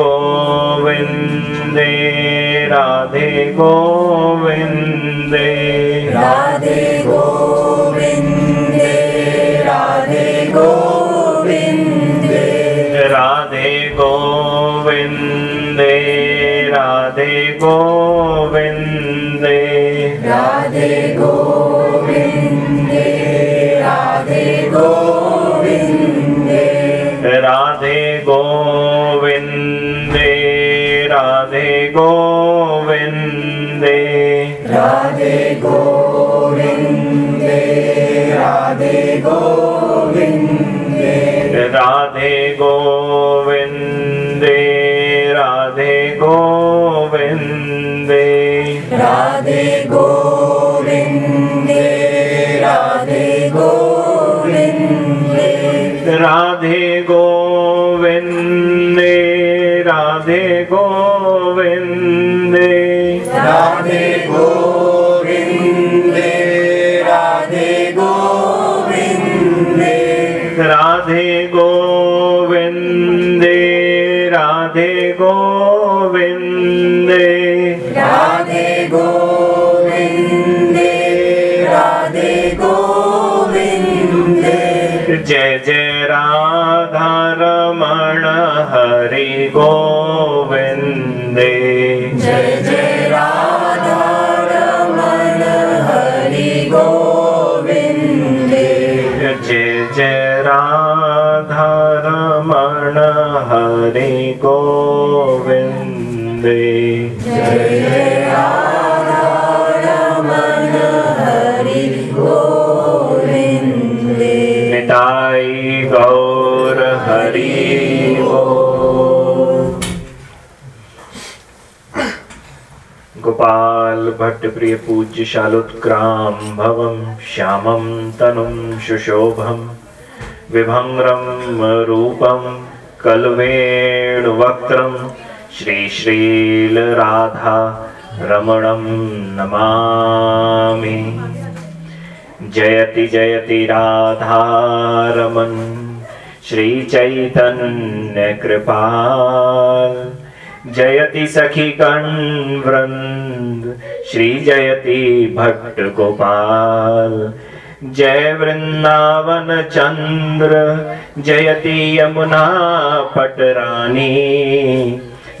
गोविन्दे राधे गोविन्दे गोविन्दे जय जय राधा रमण हरि गोविन्दे जय जय राधा रमण हरि गोविन्दे जय जय राधा रमण हरि गोविन्दे निताई गौर हरि गोपाल भट्टप्रिय पूज्य शालुत्क्रां भवं श्यामं तनुं सुशोभं विभङ्ग्रं रूपं कल्वेणुवक्त्रं श्रीश्रीलराधा रमणं नमामि। जयति जयति राधारमन् श्रीचैतन्यकृपाल। जयति सखी कण्वन् सखिगण जयति भट्ट गोपाल। जय वृंदावन चंद्र, जयति यमुना पटरानी।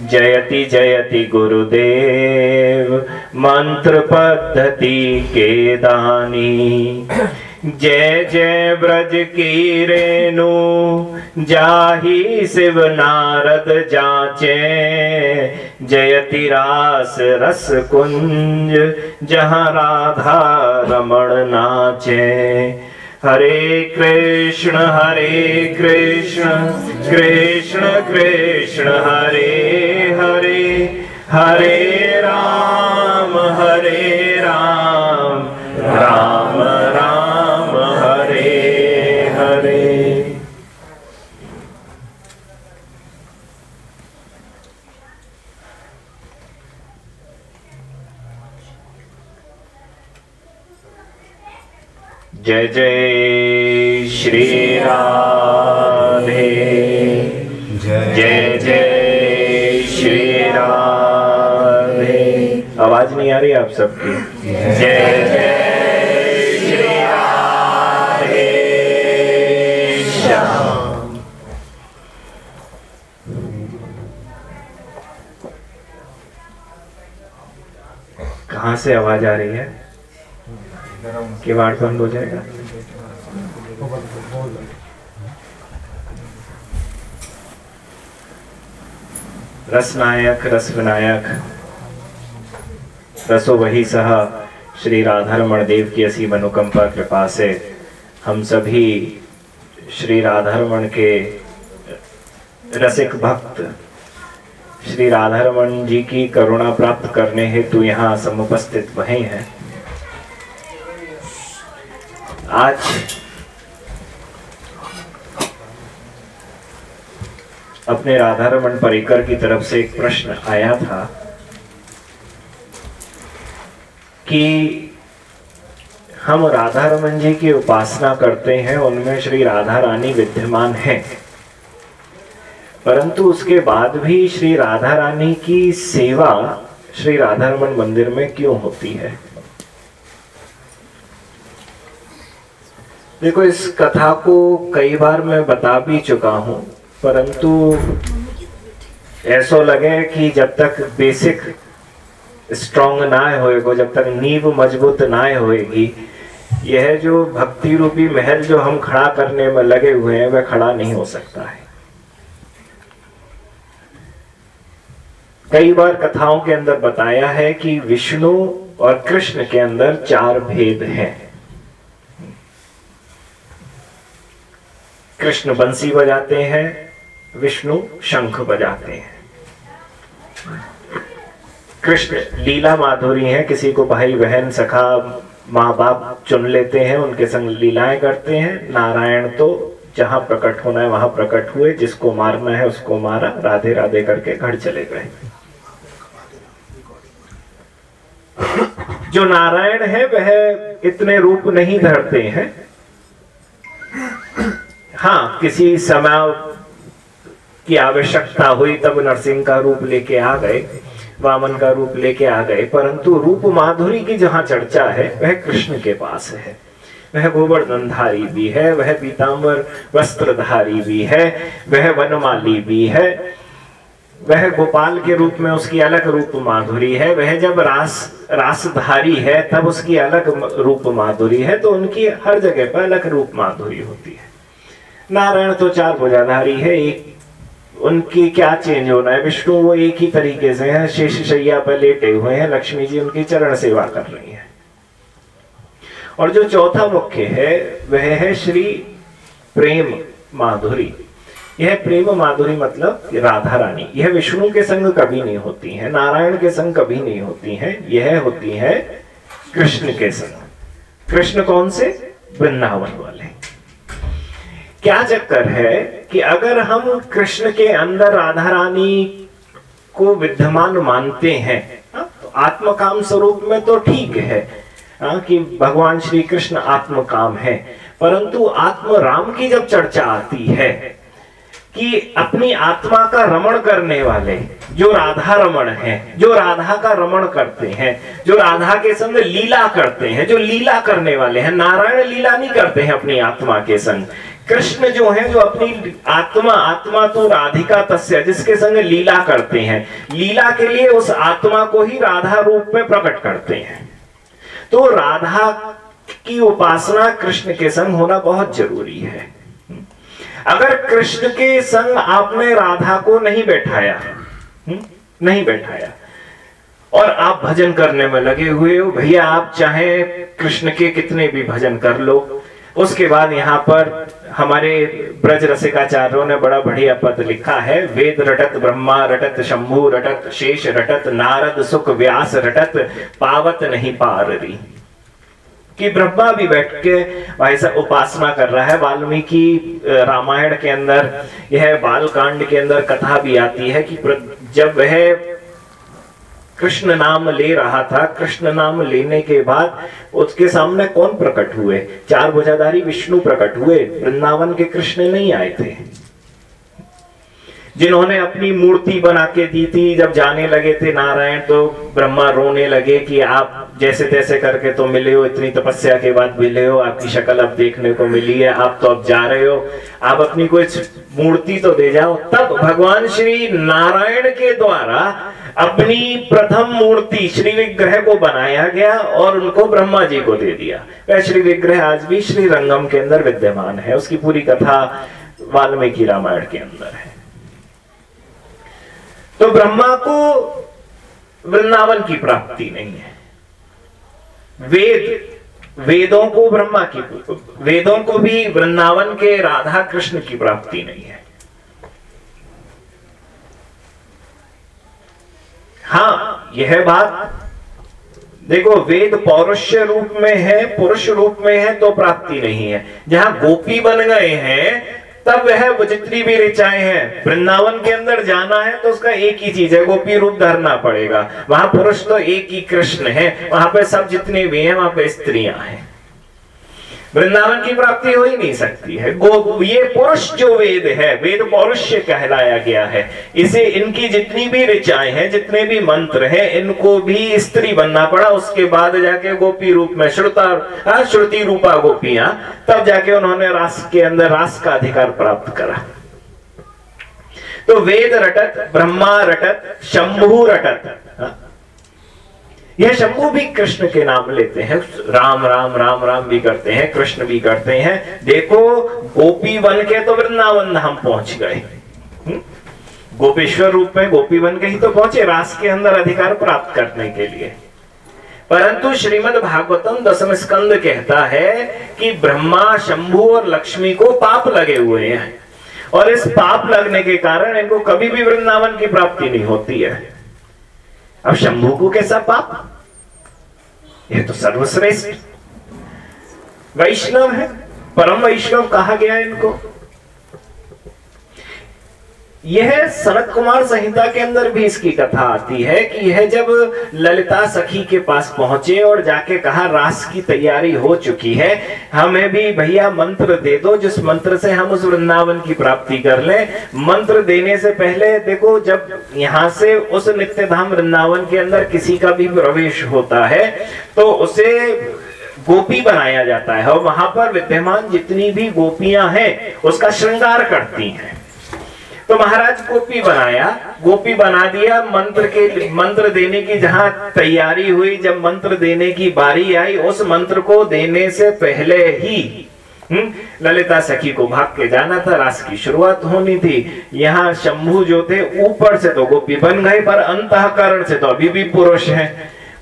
जयति जयति गुरुदेव, मंत्र पद्धति के दानी जय जय ब्रज की रेणु, जाही शिव नारद जाचे। जयति रास रस कुंज जहाँ राधा रमण नाचे। हरे कृष्ण हरे कृष्ण कृष्ण कृष्ण, हरे हरे। हरे राम, हरे राम राम राम हरे हरे जय जय श्री राधे। जय जय श्री राधे। आवाज़ नहीं आ रही आप सबकी। जय जय कहाँ से आवाज़ आ रही है? किवाड़ बंद हो जाएगा। रसनायक रस विनायक रसो वही सह श्री राधारमण देव की असी अनुकंपा कृपा से हम सभी श्री राधारमण के रसिक भक्त, श्री राधारमण जी की करुणा प्राप्त करने हेतु यहाँ समुपस्थित वही हैं। आज अपने राधारमण परिकर की तरफ़ से एक प्रश्न आया था कि हम राधा रमन जी की उपासना करते हैं, उनमें श्री राधा रानी विद्यमान है। परंतु उसके बाद भी श्री राधा रानी की सेवा श्री राधा रमन मंदिर में क्यों होती है? देखो, इस कथा को कई बार मैं बता भी चुका हूँ, परंतु ऐसा लगे कि जब तक बेसिक स्ट्रॉन्ग ना होएगो, जब तक नींव मज़बूत ना होएगी, यह जो भक्ति रूपी महल जो हम खड़ा करने में लगे हुए हैं, वह खड़ा नहीं हो सकता है। कई बार कथाओं के अंदर बताया है कि विष्णु और कृष्ण के अंदर चार भेद हैं। कृष्ण बंसी बजाते हैं, विष्णु शंख बजाते हैं। कृष्ण लीला माधुरी है, किसी को भाई बहन, सखा माँ बाप चुन लेते हैं, उनके संग लीलाएँ करते हैं। नारायण तो जहाँ प्रकट होना है, वहाँ प्रकट हुए, जिसको मारना है, उसको मारा राधे राधे करके घर चले गए। जो नारायण है, वह इतने रूप नहीं धरते हैं हाँ किसी समय की आवश्यकता हुई, तब नरसिंह का रूप लेके आ गए, वामन का रूप लेके आ गए, परंतु रूप माधुरी की जहाँ चर्चा है, वह कृष्ण के पास है। वह गोवर्धनधारी भी है, वह पीताम्बर वस्त्रधारी भी है, वह वनमाली भी है। वह गोपाल के रूप में उसकी अलग रूप माधुरी है, वह जब रास, रासधारी है, तब उसकी अलग रूप माधुरी है तो उनकी हर जगह पर अलग रूप माधुरी होती है। नारायण तो चार भुजाधारी है, एक उनकी क्या चेंज होना है? विष्णु वो एक ही तरीके से है, शेष शैया पर लेटे हुए हैं, लक्ष्मी जी उनकी चरण सेवा कर रही है। और जो चौथा मुख्य है, वह है श्री प्रेम माधुरी। यह प्रेम माधुरी मतलब राधा रानी। यह विष्णु के संग कभी नहीं होती है, नारायण के संग कभी नहीं होती है, यह होती है कृष्ण के संग। कृष्ण कौन से? वृंदावन वाले। क्या चक्कर है कि अगर हम कृष्ण के अंदर राधा रानी को विद्यमान मानते हैं हाँ, तो आत्मकाम स्वरूप में तो ठीक है हाँ, कि भगवान श्री कृष्ण आत्मकाम है परंतु आत्म राम की जब चर्चा आती है कि अपनी आत्मा का रमण करने वाले जो राधा रमण हैं जो राधा का रमण करते हैं जो राधा के संग लीला करते हैं जो लीला करने वाले हैं नारायण लीला नहीं करते हैं अपनी आत्मा के संग कृष्ण जो है जो अपनी आत्मा आत्मा तो राधिका तस्य जिसके संग लीला करते हैं। लीला के लिए उस आत्मा को ही राधा रूप में प्रकट करते हैं। तो राधा की उपासना कृष्ण के संग होना बहुत ज़रूरी है। अगर कृष्ण के संग आपने राधा को नहीं बैठाया हम्म, नहीं बैठाया और आप भजन करने में लगे हुए हो भैया आप चाहे कृष्ण के कितने भी भजन कर लो। उसके बाद यहाँ पर हमारे ब्रज रसिकाचार्यों ने बड़ा बढ़िया पद लिखा है। वेद रटत, ब्रह्मा रटत, शंभु रटत, शेष रटत, नारद सुख व्यास रटत, पावत नहीं पार रही कि ब्रह्मा भी बैठ के ऐसा उपासना कर रहा है। वाल्मीकि रामायण के अंदर, यह बाल कांड के अंदर कथा भी आती है कि जब वह कृष्ण नाम ले रहा था। कृष्ण नाम लेने के बाद उसके सामने कौन प्रकट हुए? चार भुजाधारी विष्णु प्रकट हुए। वृंदावन के कृष्ण नहीं आए थे। जिन्होंने अपनी मूर्ति बना के दी थी, जब जाने लगे थे नारायण तो ब्रह्मा रोने लगे कि आप जैसे तैसे करके तो मिले हो, इतनी तपस्या के बाद मिले हो, आपकी शक्ल अब देखने को मिली है, आप तो अब जा रहे हो। आप अपनी कोई मूर्ति तो दे जाओ। तब भगवान श्री नारायण के द्वारा अपनी प्रथम मूर्ति श्री विग्रह को बनाया गया और उनको ब्रह्मा जी को दे दिया। वह श्री विग्रह, आज भी श्री रंगम के अंदर विद्यमान है। उसकी पूरी कथा वाल्मीकि रामायण के अंदर है। तो ब्रह्मा को वृंदावन की प्राप्ति नहीं है। वेद, वेदों को ब्रह्मा की वेदों को भी वृंदावन के राधा कृष्ण की प्राप्ति नहीं है। हाँ यह बात, देखो, वेद पौरुष्य रूप में है, पुरुष रूप में है तो प्राप्ति नहीं है। जहाँ गोपी बन गए हैं तब वह जितनी भी ऋचाएँ हैं। वृंदावन के अंदर जाना है तो उसका एक ही चीज़ है, गोपी रूप धरना पड़ेगा। वहाँ पुरुष तो एक ही कृष्ण है, वहाँ पे सब जितने भी हैं, वहाँ पे स्त्रियाँ हैं। वृंदावन की प्राप्ति हो ही नहीं सकती है। गो, ये पुरुष जो वेद है, वेद पौरुष्य कहलाया गया है। इसे इनकी जितनी भी ऋचाएँ हैं, जितने भी मंत्र हैं, इनको भी स्त्री बनना पड़ा। उसके बाद जाके गोपी रूप में श्रुता श्रुति रूपा गोपियाँ, तब जाके उन्होंने रास के अंदर रास का अधिकार प्राप्त करा। तो वेद रटत, ब्रह्मा रटत, शंभु रटत। यह शंभु भी कृष्ण के नाम लेते हैं। राम राम राम राम भी करते हैं, कृष्ण भी करते हैं। देखो, गोपी बन के तो वृंदावन हम पहुँच गए। हम्म? गोपेश्वर रूप में गोपी बन के ही तो पहुँचे, रास के अंदर अधिकार प्राप्त करने के लिए। परंतु श्रीमद भागवतम दसम स्कंद कहता है कि ब्रह्मा, शंभु और लक्ष्मी को पाप लगे हुए हैं। और इस पाप लगने के कारण इनको कभी भी वृंदावन की प्राप्ति नहीं होती है। अब शंभू को कैसा पाप। ये तो सर्वश्रेष्ठ। वैष्णव है, परम वैष्णव कहा गया है इनको। यह सनत कुमार संहिता के अंदर भी इसकी कथा आती है कि यह जब ललिता सखी के पास पहुँचे और जाके कहा, रास की तैयारी हो चुकी है, हमें भी भैया मंत्र दे दो, जिस मंत्र से हम उस वृंदावन की प्राप्ति कर ले। मंत्र देने से पहले, देखो, जब यहाँ से उस नित्य धाम वृंदावन के अंदर किसी का भी प्रवेश होता है तो उसे गोपी बनाया जाता है और वहाँ पर विद्यमान जितनी भी गोपियाँ हैं, उसका श्रृंगार करती हैं। तो महाराज गोपी बनाया गोपी बना दिया मंत्र के मंत्र देने की जहाँ तैयारी हुई जब मंत्र देने की बारी आई उस मंत्र को देने से पहले ही हम्म, ललिता सखी को भाग के जाना था रास की शुरुआत होनी थी। यहाँ शंभु जो थे ऊपर से तो गोपी बन गए पर अंतकरण से तो अभी भी पुरुष है।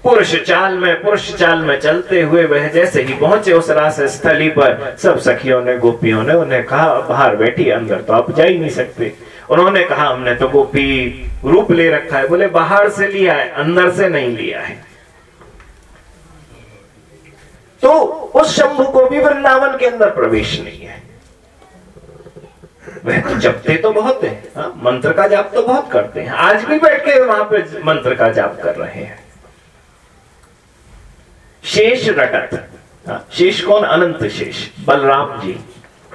पुरुष चाल में पुरुष चाल में चलते हुए वह जैसे ही पहुँचे उस रास स्थली पर सब सखियों ने गोपियों ने उन्हें कहा बाहर बैठी अंदर तो आप जा ही नहीं सकते। उन्होंने कहा हमने तो गोपी रूप ले रखा है। बोले बाहर से लिया है अंदर से नहीं लिया है। तो उस शंभु को भी वृंदावन के अंदर प्रवेश नहीं है। वह तो जपते तो बहुत है हा? मंत्र का जाप तो बहुत करते हैं। आज भी बैठ के वहाँ पे मंत्र का जाप कर रहे हैं। शेष रटत हाँ, शेष कौन? अनंत शेष बलराम जी।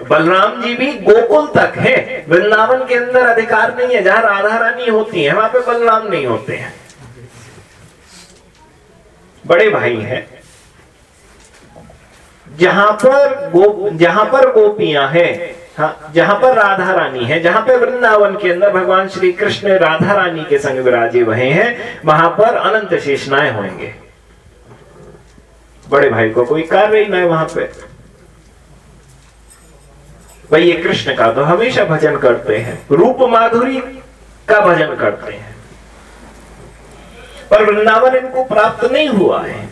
बलराम जी भी गोकुल तक है। वृंदावन के अंदर अधिकार नहीं है, जहाँ राधा रानी होती है, वहाँ पे बलराम नहीं होते हैं। बड़े भाई हैं। जहाँ पर गो, जहाँ पर गोपियाँ हैं हाँ जहाँ पर राधा रानी है, जहाँ पे वृंदावन के अंदर भगवान श्री कृष्ण राधा रानी के संग विराजे वहे हैं, वहाँ पर अनंत शेषनाएँ होंगे। बड़े भाई को कोई कार्य ही नहीं वहाँ पे। भाई ये कृष्ण का तो हमेशा भजन करते हैं। रूप माधुरी का भजन करते हैं। पर वृंदावन इनको प्राप्त नहीं हुआ है।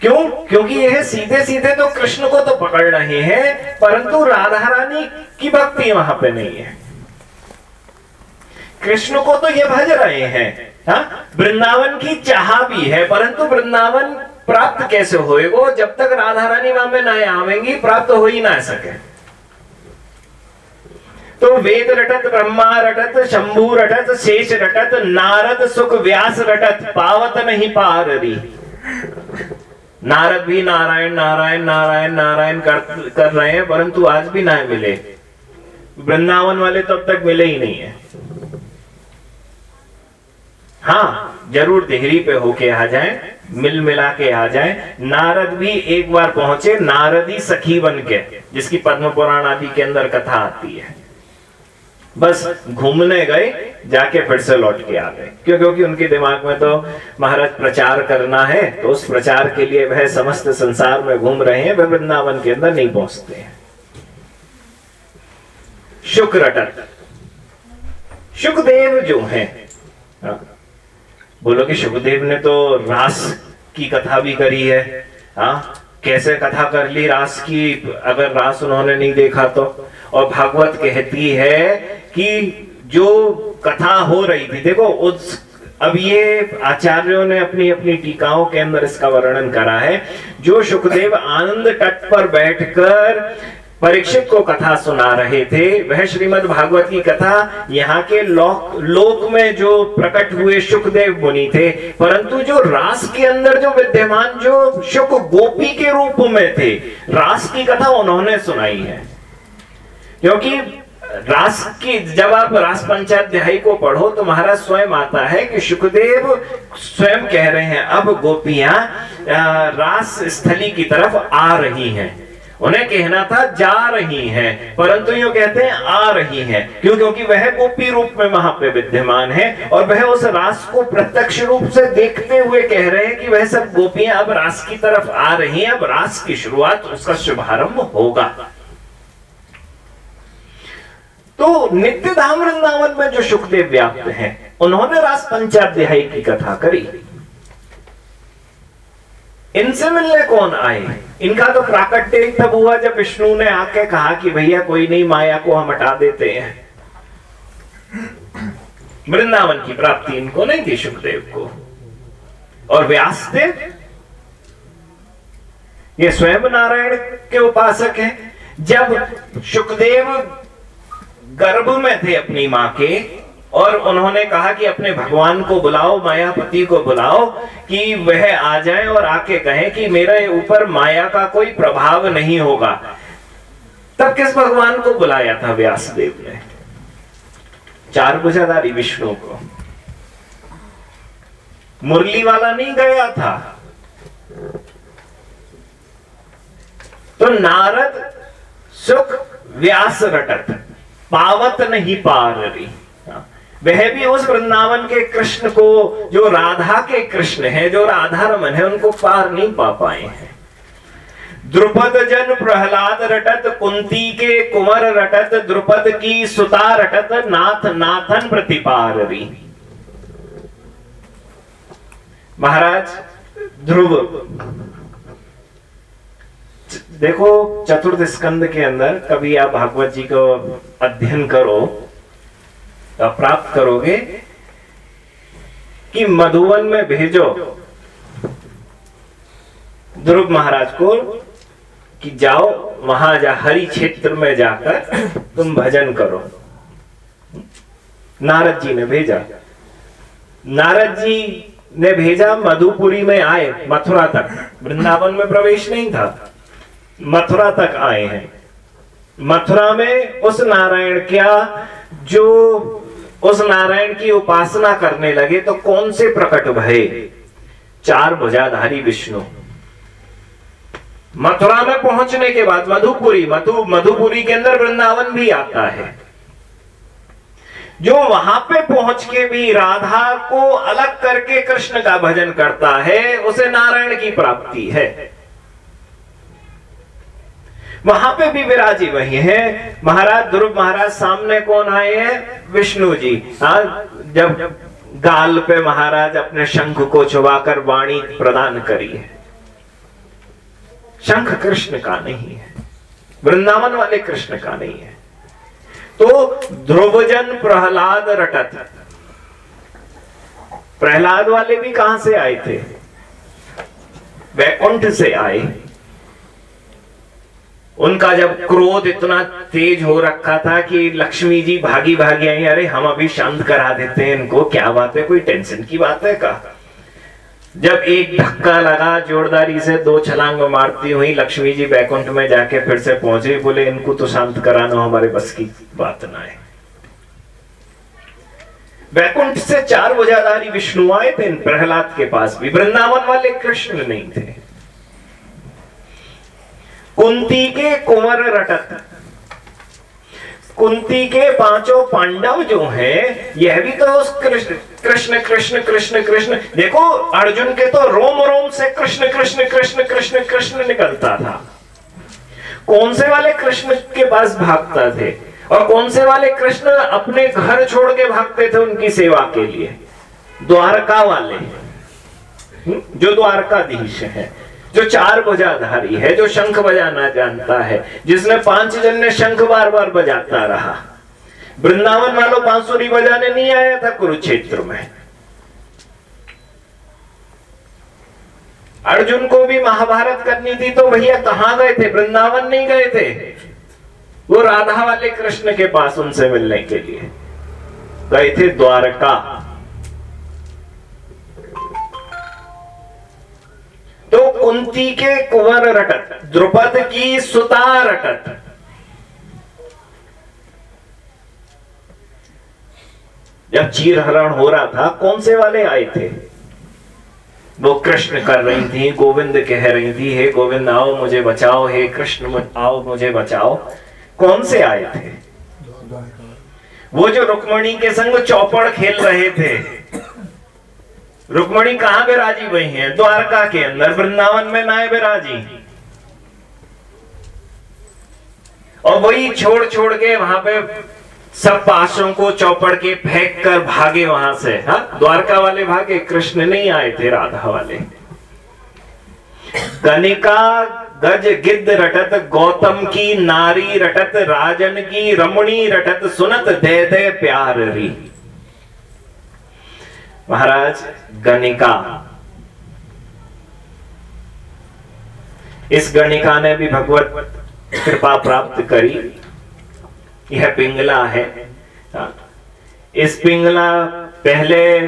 क्यों? क्योंकि यह सीधे सीधे तो कृष्ण को तो पकड़ रहे हैं, परंतु राधा रानी की भक्ति वहाँ पे नहीं है। कृष्ण को तो ये भज रहे हैं। हाँ? वृंदावन की चाह भी है, परंतु वृंदावन प्राप्त कैसे होएगो जब तक राधा रानी वहाँ में ना आवेंगी प्राप्त हो ही ना सके। तो वेद रटत ब्रह्मा रटत शंभु रटत शेष रटत नारद सुख व्यास रटत पावत नहीं पार रही नारद भी नारायण नारायण नारायण नारायण कर, कर रहे हैं परंतु आज भी ना मिले। वृंदावन वाले तो अब तक मिले ही नहीं है। हाँ ज़रूर देहरी पे होके आ जाए। मिल मिला के आ जाए। नारद भी एक बार पहुँचे नारदी सखी बन के जिसकी पद्म पुराण आदि के अंदर कथा आती है। बस घूमने गए जाके फिर से लौट के आ गए। क्यों? क्योंकि उनके दिमाग में तो महाराज प्रचार करना है तो उस प्रचार के लिए वह समस्त संसार में घूम रहे हैं वह वृंदावन के अंदर नहीं पहुँचते हैं। शुक्र अटक सुखदेव जो है हाँ, बोलो कि सुखदेव ने तो रास की कथा भी करी है। हाँ? कैसे कथा कर ली रास की? अगर रास उन्होंने नहीं देखा तो। और भागवत कहती है कि जो कथा हो रही थी, देखो, उस, अब ये आचार्यों ने अपनी अपनी टीकाओं के अंदर इसका वर्णन करा है। जो सुखदेव आनंद तट पर बैठकर परीक्षित को कथा सुना रहे थे। वह श्रीमद् भागवत की कथा यहाँ के लोक लोक में जो प्रकट हुए सुखदेव मुनि थे, परंतु जो रास के अंदर जो विद्यमान जो शुक गोपी के रूप में थे, रास की कथा उन्होंने सुनाई है। क्योंकि रास की, जब आप रास पंचाध्याय को पढ़ो तो महाराज स्वयं आता है कि सुखदेव स्वयं कह रहे हैं, अब गोपियाँ रास स्थली की तरफ़ आ रही हैं। उन्हें कहना था, जा रही हैं। परंतु यो कहते हैं, आ रही हैं। क्यों? क्योंकि वह गोपी रूप में वहाँ पे विद्यमान है और वह उस रास को प्रत्यक्ष रूप से देखते हुए कह रहे हैं कि वह सब गोपियाँ अब रास की तरफ़ आ रही हैं। अब रास की शुरुआत, उसका शुभारंभ होगा। तो नित्य धाम वृंदावन में जो सुखदेव व्याप्त हैं, उन्होंने रास पंचाध्याय की कथा करी। इनसे मिलने कौन आए? इनका तो प्राकट्य तब हुआ जब विष्णु ने आके कहा कि भैया, कोई नहीं, माया को हम हटा देते हैं। वृंदावन की प्राप्ति इनको नहीं थी सुखदेव को। और व्यासदेव ये स्वयं नारायण के उपासक हैं। जब सुखदेव गर्भ में थे अपनी माँ के और उन्होंने कहा कि अपने भगवान को बुलाओ, मायापति को बुलाओ, कि वह आ जाए और आके कहे कि मेरे ऊपर माया का कोई प्रभाव नहीं होगा। तब किस भगवान को बुलाया था व्यासदेव ने? चार भुजाधारी विष्णु को। मुरली वाला नहीं गया था? तो नारद सुख व्यास रटत, पावत नहीं पार रही वह भी उस वृंदावन के कृष्ण को, जो राधा के कृष्ण है, जो राधा रमन है, उनको पार नहीं पा पाए हैं। द्रुपद जन प्रहलाद रटत, कुंती के कुंवर रटत, द्रुपद की सुता रटत, नाथ नाथन प्रतिपारी महाराज, ध्रुव। देखो, चतुर्थ स्कंद के अंदर कभी आप भागवत जी को अध्ययन करो प्राप्त करोगे कि मधुवन में भेजो। ध्रुव महाराज को कि जाओ, वहाँ जा, हरि क्षेत्र में जाकर तुम भजन करो। नारद जी ने भेजा। नारद जी ने भेजा, मधुपुरी में आए, मथुरा तक। वृंदावन में प्रवेश नहीं था। मथुरा तक आए हैं। मथुरा में उस नारायण क्या, जो उस नारायण की उपासना करने लगे तो कौन से प्रकट भय? चार भुजाधारी विष्णु। मथुरा में पहुँचने के बाद मधुपुरी, मधु, मधुपुरी के अंदर वृंदावन भी आता है। जो वहाँ पे पहुँच के भी राधा को अलग करके कृष्ण का भजन करता है, उसे नारायण की प्राप्ति है। वहाँ पे भी विराजी वही है। महाराज ध्रुव महाराज, सामने कौन आए हैं? विष्णु जी। हाँ जब गाल पे महाराज अपने शंख को छुपाकर वाणी प्रदान करी है। शंख कृष्ण का नहीं है। वृंदावन वाले कृष्ण का नहीं है। तो ध्रुवजन प्रहलाद रटत। प्रहलाद वाले भी कहाँ से आए थे? वैकुंठ से आए। उनका जब क्रोध इतना तेज हो रखा था कि लक्ष्मी जी भागी भागी आई, अरे, हम अभी शांत करा देते हैं इनको, क्या बात है, कोई टेंशन की बात है का? जब एक धक्का लगा, जोरदारी से दो छलांग मारती हुई, लक्ष्मी जी बैकुंठ में जाके फिर से पहुँचे, बोले, इनको तो शांत कराना, हमारे बस की बात ना है. बैकुंठ से चार वजादारी विष्णु आए थे, प्रहलाद के पास भी, वृंदावन वाले कृष्ण नहीं थे। कुंती के कुंवर रटत। कुंती के पाँचों पांडव जो हैं यह भी तो उस कृष्ण कृष्ण कृष्ण कृष्ण कृष्ण। देखो अर्जुन के तो रोम रोम से कृष्ण कृष्ण कृष्ण कृष्ण कृष्ण निकलता था। कौन से वाले कृष्ण के पास भागता थे? और कौन से वाले कृष्ण अपने घर छोड़ के भागते थे उनकी सेवा के लिए? द्वारका वाले। हम्म, जो द्वारकाधीश है। जो चार बजाधारी है, जो शंख बजाना जानता है जिसने पाँच जन ने शंख बार बार बजाता रहा। वृंदावन वालों बांसुरी बजाने नहीं आया था कुरुक्षेत्र में। अर्जुन को भी महाभारत करनी थी तो भैया कहाँ गए थे? वृंदावन नहीं गए थे? वो राधा वाले कृष्ण के पास उनसे मिलने के लिए। गए थे द्वारका। तो कुंती के कुंवर रटत, द्रुपद की सुता रटत। जब चीर हरण हो रहा था, कौन से वाले आए थे? वो कृष्ण कर रही थी, गोविंद कह रही थी, हे गोविंद, आओ मुझे बचाओ, हे कृष्ण आओ मुझे बचाओ। कौन से आए थे? वो जो रुक्मणी के संग चौपड़ खेल रहे थे। रुक्मणी कहाँ विराजी हुई है? द्वारका के अंदर, वृंदावन में नाय विराजी और वही छोड़ छोड़ के वहाँ पे सब पासों को चौपड़ के फेंक कर भागे वहाँ से, हा? द्वारका वाले भागे, कृष्ण नहीं आए थे, राधा वाले। कनिका गज गिद्ध रटत, गौतम की नारी रटत, राजन की रमणी रटत, सुनत दे दे प्यार री। महाराज गणिका। इस गणिका ने भी भगवत कृपा प्राप्त करी। यह पिंगला है। इस पिंगला पहले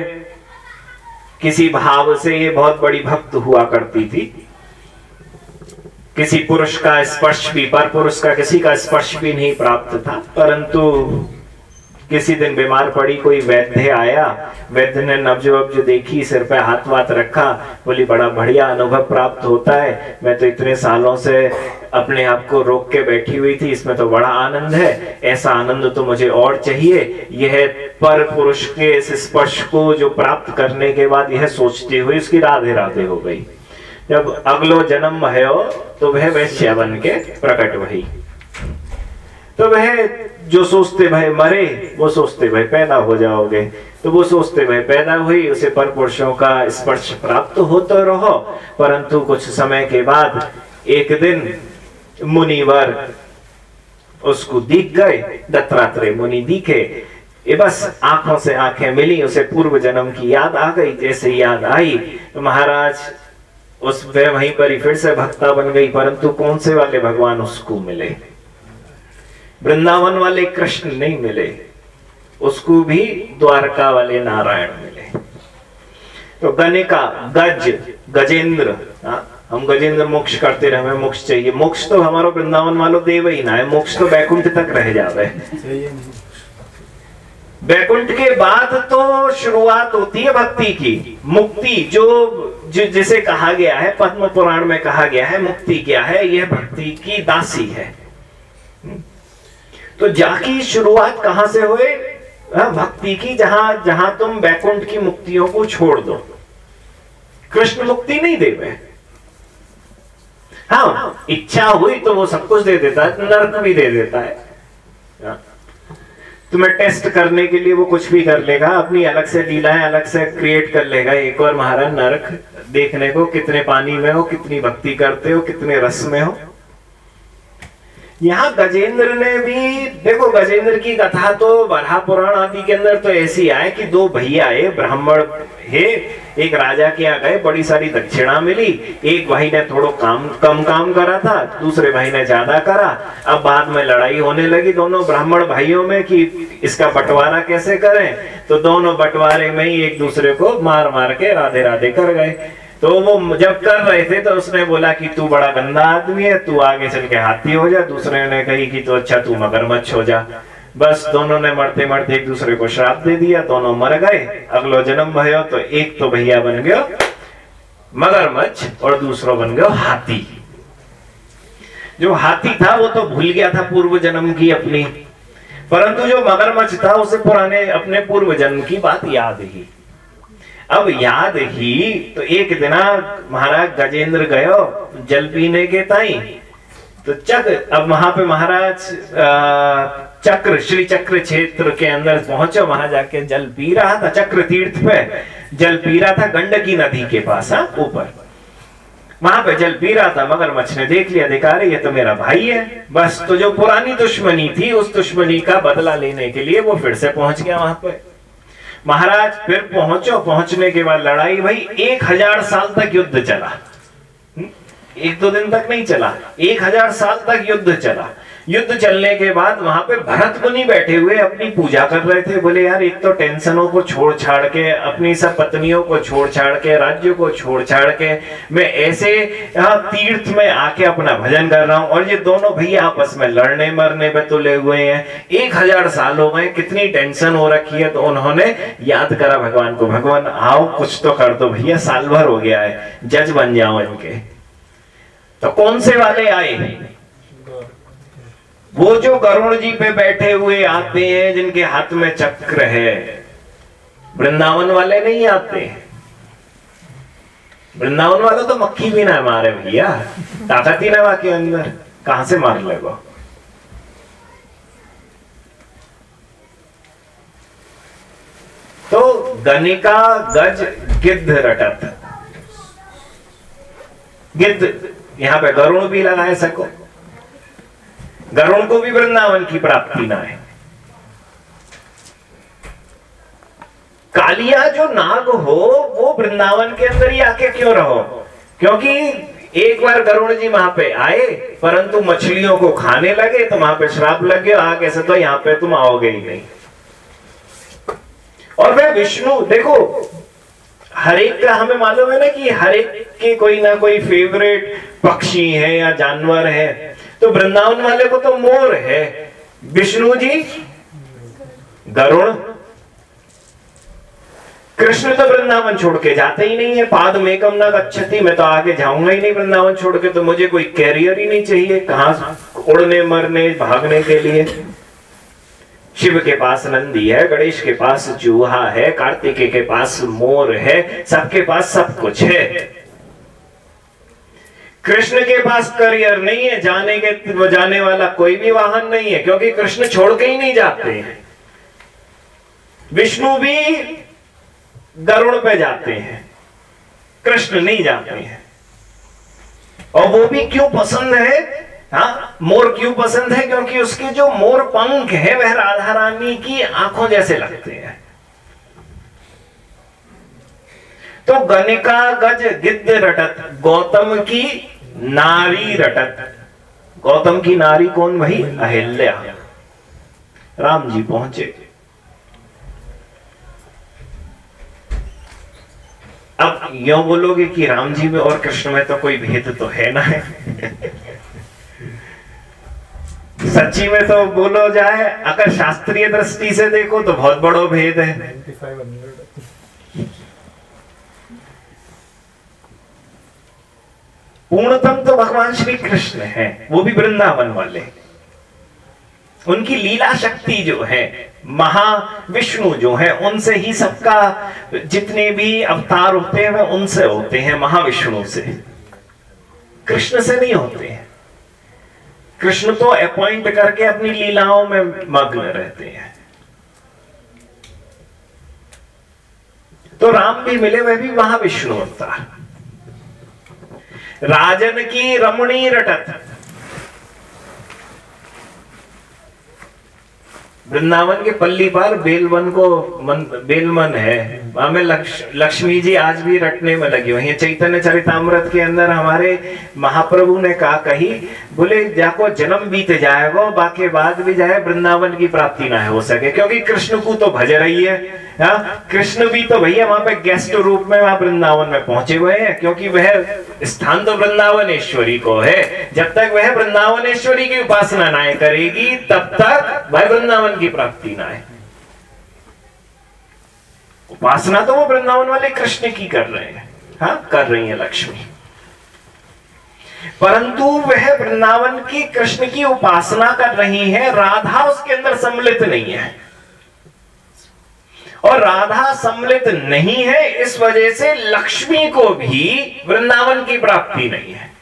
किसी भाव से ये बहुत बड़ी भक्त हुआ करती थी। किसी पुरुष का स्पर्श भी, पर पुरुष का किसी का स्पर्श भी नहीं प्राप्त था, परंतु किसी दिन बीमार पड़ी, कोई वैद्य आया, वैद्य ने नब्ज वब्ज देखी, सिर पे हाथ वात रखा, बोली, बड़ा बढ़िया अनुभव प्राप्त होता है। मैं तो इतने सालों से अपने आप को रोक के बैठी हुई थी, इसमें तो बड़ा आनंद है। ऐसा आनंद तो मुझे और चाहिए। यह पर पुरुष के इस स्पर्श को जो प्राप्त करने के बाद यह सोचती हुई उसकी राधे राधे हो गई। जब अगलो जन्म है तो वह वैश्य बन के प्रकट वही। तो वह जो सोचते भाई मरे, वो सोचते भाई पैदा हो जाओगे। तो वो सोचते भाई पैदा हुई, उसे पर पुरुषों का स्पर्श प्राप्त हो तो रहो। परंतु कुछ समय के बाद, एक दिन मुनिवर उसको दिख गए, दत्तात्रेय मुनि दिखे। ये बस आँखों से आँखें मिली, उसे पूर्व जन्म की याद आ गई। जैसे याद आई तो महाराज, उस वे वहीं पर ही फिर से भक्ता बन गई, परंतु कौन से वाले भगवान उसको मिले? वृंदावन वाले कृष्ण नहीं मिले उसको भी द्वारका वाले नारायण मिले। तो गणिका गज गजेंद्र हाँ, हम गजेंद्र मोक्ष करते रहे हमें मोक्ष चाहिए। मोक्ष तो हमारा वृंदावन वालों देव ही ना है मोक्ष तो बैकुंठ तक रह जावे। बैकुंठ के बाद तो शुरुआत होती है भक्ति की। मुक्ति जो जिसे कहा गया है पद्म पुराण में कहा गया है मुक्ति क्या है? यह भक्ति की दासी है। तो जाकी शुरुआत कहाँ से हुए हाँ, भक्ति की जहाँ जहाँ तुम बैकुंठ की मुक्तियों को छोड़ दो। कृष्ण मुक्ति नहीं दे रहे हाँ इच्छा हुई तो वो सब कुछ दे देता है नर्क भी दे देता है। हाँ। तुम्हें टेस्ट करने के लिए वो कुछ भी कर लेगा अपनी अलग से लीलाएँ अलग से क्रिएट कर लेगा। एक और महाराज नरक देखने को कितने पानी में हो कितनी भक्ति करते हो कितने रस में हो। यहाँ गजेंद्र ने भी, देखो गजेंद्र की कथा तो बरहा पुराण आदि के अंदर तो ऐसी आए कि दो भैया है ब्राह्मण है, एक राजा के यहाँ गए, बड़ी सारी दक्षिणा मिली, एक भाई ने थोड़ा काम, कम काम करा था, दूसरे भाई ने ज़्यादा करा। अब बाद में लड़ाई होने लगी दोनों ब्राह्मण भाइयों में कि इसका बंटवारा कैसे करें? तो दोनों बंटवारे में ही एक दूसरे को मार मार के राधे राधे कर गए। तो वो जब कर रहे थे तो उसने बोला कि तू बड़ा गंदा आदमी है, तू आगे चल के हाथी हो जा। दूसरे ने कही कि तो अच्छा तू मगरमच्छ हो जा। बस दोनों ने मरते मरते एक दूसरे को श्राप दे दिया, दोनों मर गए। अगलो जन्म भयो तो एक तो भैया बन गयो, मगरमच्छ, और दूसरो बन गयो हाथी। जो हाथी था, वो तो भूल गया था पूर्व जन्म की अपनी। परंतु जो मगरमच्छ था, उसे पुराने, अपने पूर्व जन्म की बात याद ही। अब याद ही तो एक दिना महाराज गजेंद्र गयो जल पीने के ताई। तो चक्र अब वहाँ पे महाराज चक्र श्री चक्र क्षेत्र के अंदर पहुंचो वहाँ जाके जल पी रहा था चक्र तीर्थ पे। जल पी रहा था गंडकी नदी के पास हाँ, ऊपर। वहाँ पे जल पी रहा था मगरमच्छ ने देख लिया देखा रहे ये तो मेरा भाई है। बस तो जो पुरानी दुश्मनी थी उस दुश्मनी का बदला लेने के लिए वो फिर से पहुँच गया वहाँ पे। महाराज, फिर पहुंचो, पहुँचने के बाद लड़ाई, भाई, एक हज़ार साल तक युद्ध चला हम्म? एक दो दिन तक नहीं चला, एक हज़ार साल तक युद्ध चला युद्ध चलने के बाद वहाँ पे भरत मुनि बैठे हुए अपनी पूजा कर रहे थे। बोले, यार, एक तो टेंशनों को छोड़ छाड़ के, अपनी सब पत्नियों को छोड़ छाड़ के, राज्य को छोड़ छाड़ के, मैं ऐसे तीर्थ में आके अपना भजन कर रहा हूँ और ये दोनों भैया आपस में लड़ने मरने पे तुले हुए हैं। एक हज़ार साल हो गए कितनी टेंशन हो रखी है तो उन्होंने याद करा भगवान को, भगवान, आओ, कुछ तो कर दो भैया, साल भर हो गया है, जज बन जाओ इनके। तो कौन से वाले आए? वो जो गरुण जी पे बैठे हुए आते हैं, जिनके हाथ में चक्र है, वृंदावन वाले नहीं आते। वृंदावन वाले तो मक्खी भी ना मारे भैया। ताकत ही ना के अंदर। कहाँ से मार लगो? तो गनिका गज गिद्ध रटत। गिद्ध, यहाँ पे गरुण भी लगाए सको। गरुण को भी वृंदावन की प्राप्ति ना है। कालिया जो नाग हो, वो वृंदावन के अंदर ही आके क्यों रहो? क्योंकि एक बार गरुण जी वहाँ पे आए, परंतु मछलियों को खाने लगे तो वहाँ पे श्राप लग गया, आगे से तो यहाँ पे तुम आओगे ही नहीं। और वह विष्णु, देखो, हर एक का हमें मालूम है ना कि हर एक के कोई ना कोई फेवरेट पक्षी है या जानवर है। तो वृंदावन वाले को तो मोर है। विष्णु जी, गरुण, कृष्ण तो वृंदावन छोड़ के जाते ही नहीं है, पाद में कम ना गच्छती, मैं तो आगे जाऊँगा ही नहीं वृंदावन छोड़ के तो मुझे कोई कैरियर ही नहीं चाहिए, कहा उड़ने, मरने, भागने के लिए? शिव के पास नंदी है, गणेश के पास चूहा है कार्तिकेय के पास मोर है, सबके पास सब कुछ है। कृष्ण के पास करियर नहीं है, जाने के, जाने वाला कोई भी वाहन नहीं है, क्योंकि कृष्ण छोड़ के ही नहीं जाते। हैं विष्णु भी गरुड़ पे जाते हैं, कृष्ण नहीं जाते हैं। और वो भी क्यों पसंद है? हाँ मोर क्यों पसंद है? क्योंकि उसके जो मोर पंख है, वह राधा रानी की आँखों जैसे लगते हैं। तो गणिका गज गिद्ध रटत, गौतम की नारी रटत। गौतम की नारी कौन? भाई अहिल्या। राम जी पहुँचे। अब यो बोलोगे कि राम जी में और कृष्ण में तो कोई भेद तो है ना? है सच्ची में तो बोलो जाए, अगर शास्त्रीय दृष्टि से देखो तो बहुत बड़ो भेद है। पूर्णतम तो भगवान श्री कृष्ण है, वो भी वृंदावन वाले उनकी लीला शक्ति जो है, महाविष्णु जो है, उनसे ही सबका जितने भी अवतार होते हैं, वह उनसे होते हैं, महाविष्णु से। कृष्ण से नहीं होते हैं। कृष्ण तो अपॉइंट करके अपनी लीलाओं में मग्न रहते हैं। तो राम भी मिले, वह भी महाविष्णु अवतार। राजन की रमणी रटत। वृंदावन के पल्ली पर बेलवन को मन बेलमन है। वहाँ में लक्ष, लक्ष्मी जी आज भी रटने में लगी हुई है। चैतन्य चरितमृत के अंदर हमारे महाप्रभु ने कहा कही बोले जाको जन्म बीत जाएगा बाकी बाद भी जाए वृंदावन की प्राप्ति ना हो सके। क्योंकि कृष्ण को तो भज रही है कृष्ण भी तो भैया वहाँ पे गेस्ट रूप में वहाँ वृंदावन में पहुँचे हुए हैं क्योंकि वह स्थान तो वृंदावनेश्वरी को है। जब तक वह वृंदावनेश्वरी की उपासना ना करेगी तब तक वह वृंदावन की प्राप्ति ना है। उपासना तो वो वृंदावन वाले कृष्ण की कर रहे हैं। हाँ कर रही है लक्ष्मी। परंतु वह वृंदावन की कृष्ण की उपासना कर रही है, राधा उसके अंदर सम्मिलित नहीं है। और राधा सम्मिलित नहीं है, इस वजह से लक्ष्मी को भी वृंदावन की प्राप्ति नहीं है।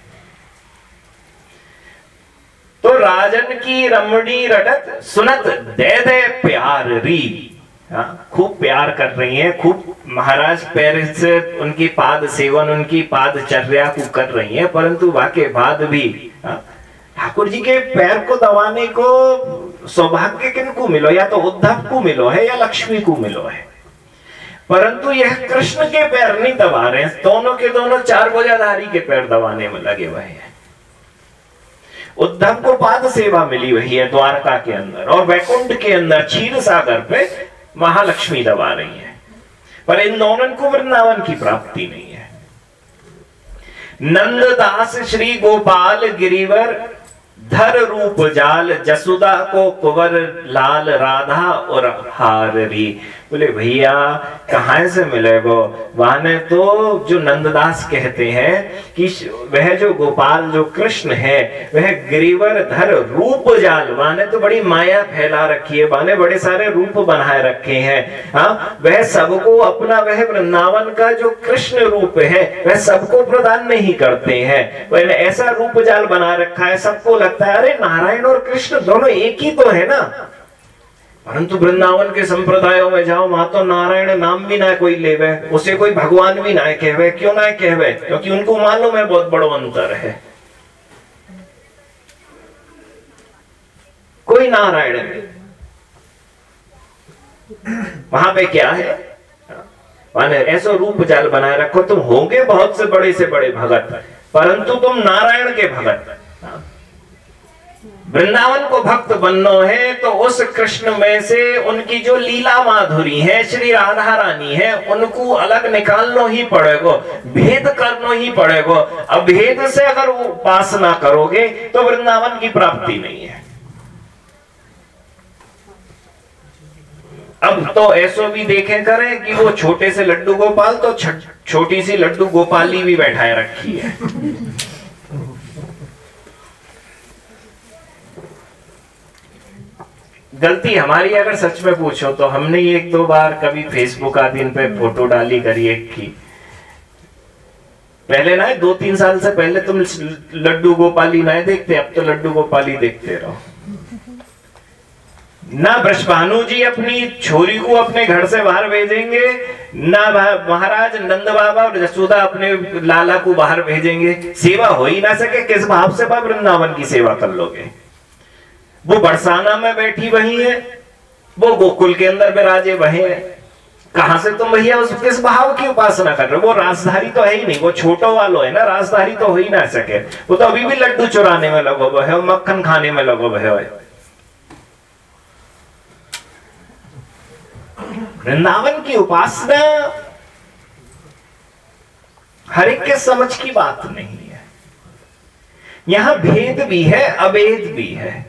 तो राजन की रमणी रटत सुनत दे दे प्यार री। हाँ, खूब प्यार कर रही हैं खूब महाराज पैर से उनकी पाद सेवन उनकी पादचर्या को कर रही हैं परंतु वाके बाद भी हाँ, ठाकुर जी के पैर को दबाने को सौभाग्य किन को मिलो? या तो उद्धव को मिलो है या लक्ष्मी को मिलो है? परंतु यह कृष्ण के पैर नहीं दबा रहे हैं दोनों के दोनों चार बोझाधारी के पैर दबाने में लगे हुए हैं। उद्धव को पाद सेवा मिली हुई है द्वारका के अंदर और वैकुंठ के अंदर क्षीर सागर पे महालक्ष्मी दबा रही है। पर इन दोनों को वृंदावन की प्राप्ति नहीं है। नंददास श्री गोपाल गिरिवर, धर रूप जाल जसुदा को कुंवर लाल राधा और हाररी बोले, भैया, कहा से मिले वो वाने तो जो नंददास कहते हैं कि वह जो गोपाल, जो कृष्ण है, वह गिरिवर धर रूप जाल। वाने तो बड़ी माया फैला रखी है। वाने बड़े सारे रूप बनाए रखे हैं। हाँ वह सबको अपना, वह वृंदावन का जो कृष्ण रूप है, वह सबको प्रदान नहीं करते हैं। वह ऐसा रूप जाल बना रखा है, सबको लगता है, अरे, नारायण और कृष्ण दोनों एक ही तो है ना? परंतु वृंदावन के संप्रदायों में जाओ, वहाँ तो नारायण नाम भी ना कोई लेवे, उसे कोई भगवान भी ना कहवे। क्यों ना कहवे? क्योंकि उनको मालूम है बहुत बड़ो अंतर है। कोई नारायण नहीं। वहाँ पे क्या है? माने ऐसा रूप जाल बनाए रखो, तुम होंगे बहुत से बड़े से बड़े भगत, परंतु तुम नारायण के भगत। वृंदावन को भक्त बननो है तो उस कृष्ण में से उनकी जो लीला माधुरी है, श्री राधा रानी है, उनको अलग निकालनो ही पड़ेगा, भेद करनो ही पड़ेगा। अभेद से अगर उपासना करोगे तो वृंदावन की प्राप्ति नहीं है। अब तो ऐसो भी देखे करें कि वो छोटे से लड्डू गोपाल तो छोटी सी लड्डू गोपाली भी बैठाए रखी है। गलती हमारी अगर सच में पूछो तो हमने एक दो बार कभी फेसबुक आदि इन पे फ़ोटो डाली करी एक की। पहले ना, दो तीन साल से पहले तुम लड्डू गोपाली ना देखते, अब तो लड्डू गोपाली देखते रहो। ना ब्रजभानु जी अपनी छोरी को अपने घर से बाहर भेजेंगे, ना महाराज नंद बाबा और जसोदा अपने लाला को बाहर भेजेंगे। सेवा हो ही ना सके, किस भाव से बाप वृंदावन की सेवा कर लोगे? वो बरसाना में बैठी वही है, वो गोकुल के अंदर विराजे वही है। कहाँ से तुम भैया उस, किस भाव की उपासना कर रहे हो? वो राजधारी तो है ही नहीं, वो छोटो वालो है ना, राजधारी तो हो ही ना सके। वो तो अभी भी लड्डू चुराने में लगो वो है मक्खन खाने में लगो वह वृंदावन की उपासना हर एक के समझ की बात नहीं है। यहाँ भेद भी है, अभेद भी है।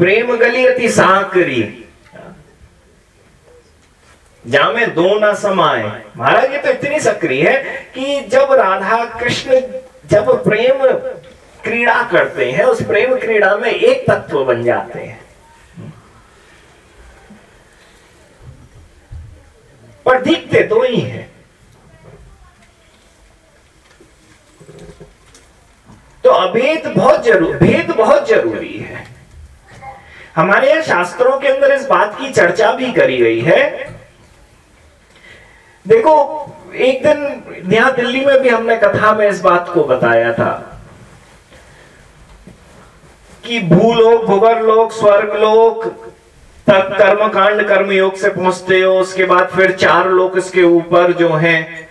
प्रेम गली अति साकरी। जामे दो ना समाए महाराज, ये तो इतनी सक्रिय है कि जब राधा कृष्ण जब प्रेम क्रीड़ा करते हैं, उस प्रेम क्रीड़ा में एक तत्व बन जाते हैं। पर दिखते तो ही है। तो अभेद बहुत ज़रूर भेद बहुत ज़रूरी है। हमारे यहाँ शास्त्रों के अंदर इस बात की चर्चा भी करी गई है। देखो, एक दिन यहाँ दिल्ली में भी हमने कथा में इस बात को बताया था कि भूलोक भूवर लोक स्वर्ग लोक तक कर्म कांड कर्म योग से पहुँचते हो, उसके बाद फिर चार लोक इसके ऊपर जो हैं,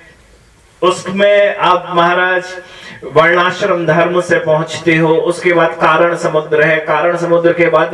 उसमें आप महाराज वर्णाश्रम धर्म से पहुँचते हो उसके बाद कारण समुद्र है। कारण समुद्र के बाद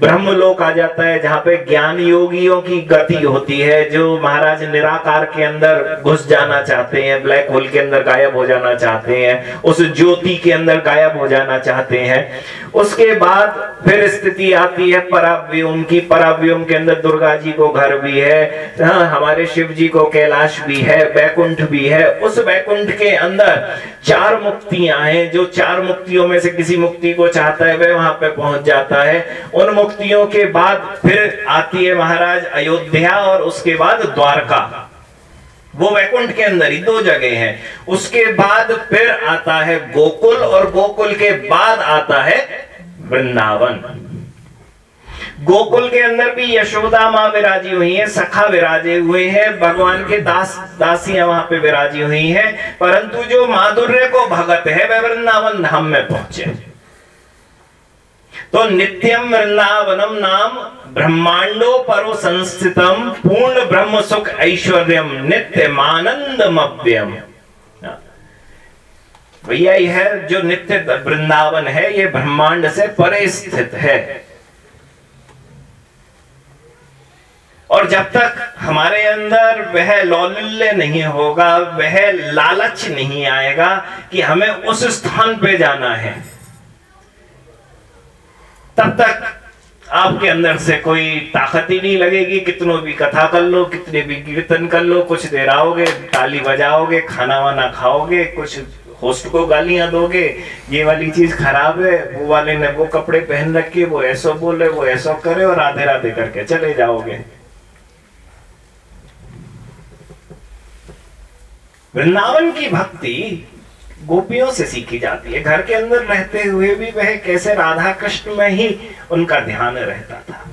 ब्रह्म लोक आ जाता है जहाँ पे ज्ञान योगियों की गति होती है जो महाराज निराकार के अंदर घुस जाना चाहते हैं ब्लैक होल के अंदर गायब हो जाना चाहते हैं उस ज्योति के अंदर गायब हो जाना चाहते हैं। उसके बाद फिर स्थिति आती है पराव्योम की पराव्योम के अंदर दुर्गा जी को घर भी है हाँ, हमारे शिव जी को कैलाश भी है बैकुंठ भी है। उस बैकुंठ के अंदर चार मुक्तियाँ हैं, जो चार मुक्तियों में से किसी मुक्ति को चाहता है, वह वहाँ पे पहुँच जाता है। उन मुक्तियों के बाद फिर आती है महाराज अयोध्या और उसके बाद द्वारका। वो वैकुंठ के अंदर ही दो जगह है। उसके बाद फिर आता है गोकुल और गोकुल के बाद आता है वृंदावन। गोकुल के अंदर भी यशोदा माँ विराजी हुई है, सखा विराजे हुए हैं, भगवान के दास, दासियाँ वहाँ पे विराजी हुई हैं, परंतु जो माधुर्य को भगत है, वह वृंदावन धाम में पहुँचे। तो नित्यम वृंदावनम नाम ब्रह्मांडो परो संस्थितम पूर्ण ब्रह्म सुख ऐश्वर्यम नित्य मानंदमव्यम भैया, यह जो नित्य वृंदावन है, ये ब्रह्मांड से परे स्थित है। और जब तक हमारे अंदर वह लौल्य नहीं होगा, वह लालच नहीं आएगा कि हमें उस स्थान पे जाना है। तब तक आपके अंदर से कोई ताकत ही नहीं लगेगी, कितनों भी कथा कर लो, कितने भी कीर्तन कर लो, कुछ देर आओगे, ताली बजाओगे, खाना वाना खाओगे, कुछ होस्ट को गालियाँ दोगे, ये वाली चीज़ खराब है, वो वाले ने वो कपड़े पहन रखे, वो ऐसा बोले, वो ऐसा करे और आधे राधे करके चले जाओगे। वृंदावन की भक्ति गोपियों से सीखी जाती है। घर के अंदर रहते हुए भी वह कैसे राधा कृष्ण में ही उनका ध्यान रहता था।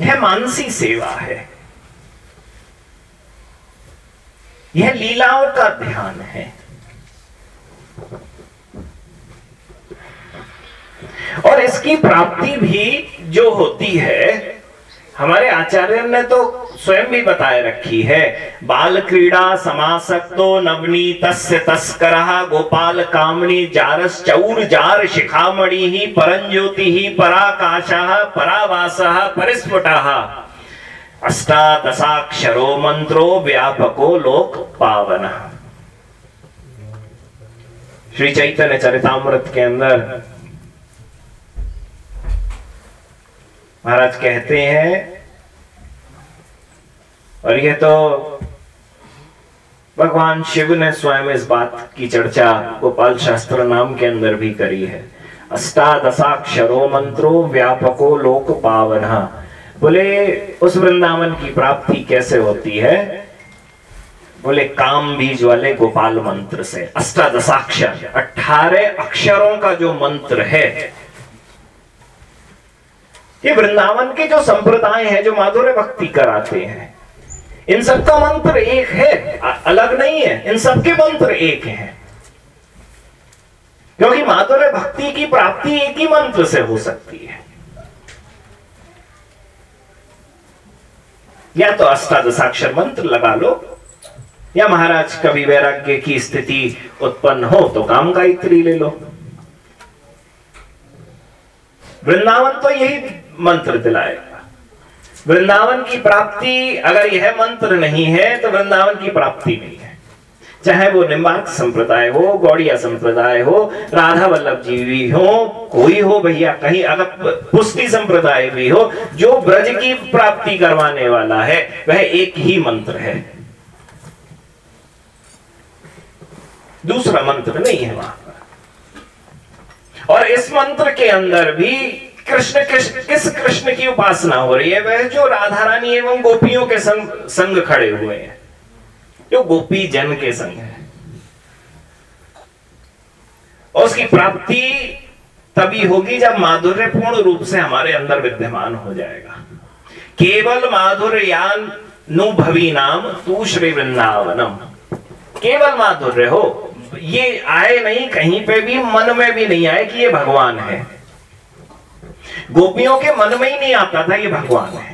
यह मानसी सेवा है। यह लीलाओं का ध्यान है। और इसकी प्राप्ति भी जो होती है हमारे आचार्य ने तो स्वयं भी बताए रखी है। बाल क्रीड़ा समासक्तो नवनी तस्य तस्कर, गोपाल कामनी जारस चौर जार शिखामणि ही परंज्योति ही, पराकाश, परावास, परिस्फुट। अष्टादशाक्षरो मंत्रो व्यापको लोक पावन श्री चैतन्य चरितमृत के अंदर महाराज कहते हैं, और यह तो भगवान शिव ने स्वयं इस बात की चर्चा गोपाल शास्त्र नाम के अंदर भी करी है। अष्टादशाक्षरो मंत्रो व्यापको लोक पावन। बोले, उस वृंदावन की प्राप्ति कैसे होती है? बोले, काम बीज वाले गोपाल मंत्र से। अष्टादशाक्षर, अठारह अक्षरों का जो मंत्र है ये वृंदावन के जो संप्रदाय है, जो माधुर्य भक्ति कराते हैं, इन सबका मंत्र एक है अलग नहीं है, इन सबके मंत्र एक हैं। क्योंकि माधुर्य भक्ति की प्राप्ति एक ही मंत्र से हो सकती है। या तो अष्टादशाक्षर मंत्र लगा लो, या महाराज कभी वैराग्य की स्थिति उत्पन्न हो तो काम का इत्री ले लो। वृंदावन तो यही मंत्र दिलाएगा। वृंदावन की प्राप्ति, अगर यह मंत्र नहीं है तो वृंदावन की प्राप्ति नहीं है। चाहे वो निम्बार्क संप्रदाय हो, गौड़िया संप्रदाय हो राधा वल्लभ जी भी हो, कोई हो भैया, कहीं अगर पुष्टि संप्रदाय भी हो, जो ब्रज की प्राप्ति करवाने वाला है, वह एक ही मंत्र है। दूसरा मंत्र नहीं है वहाँ और इस मंत्र के अंदर भी कृष्ण कृष्ण, किस कृष्ण की उपासना हो रही है? वह जो राधा रानी एवं गोपियों के संग संग खड़े हुए हैं। जो गोपी जन के संग है। और उसकी प्राप्ति तभी होगी जब माधुर्य पूर्ण रूप से हमारे अंदर विद्यमान हो जाएगा। केवल माधुर्य यान नुभवी नाम तू श्री वृंदावनम। केवल माधुर्य हो। ये आए नहीं, कहीं पे भी, मन में भी नहीं आए कि ये भगवान है। गोपियों के मन में ही नहीं आता था ये भगवान है।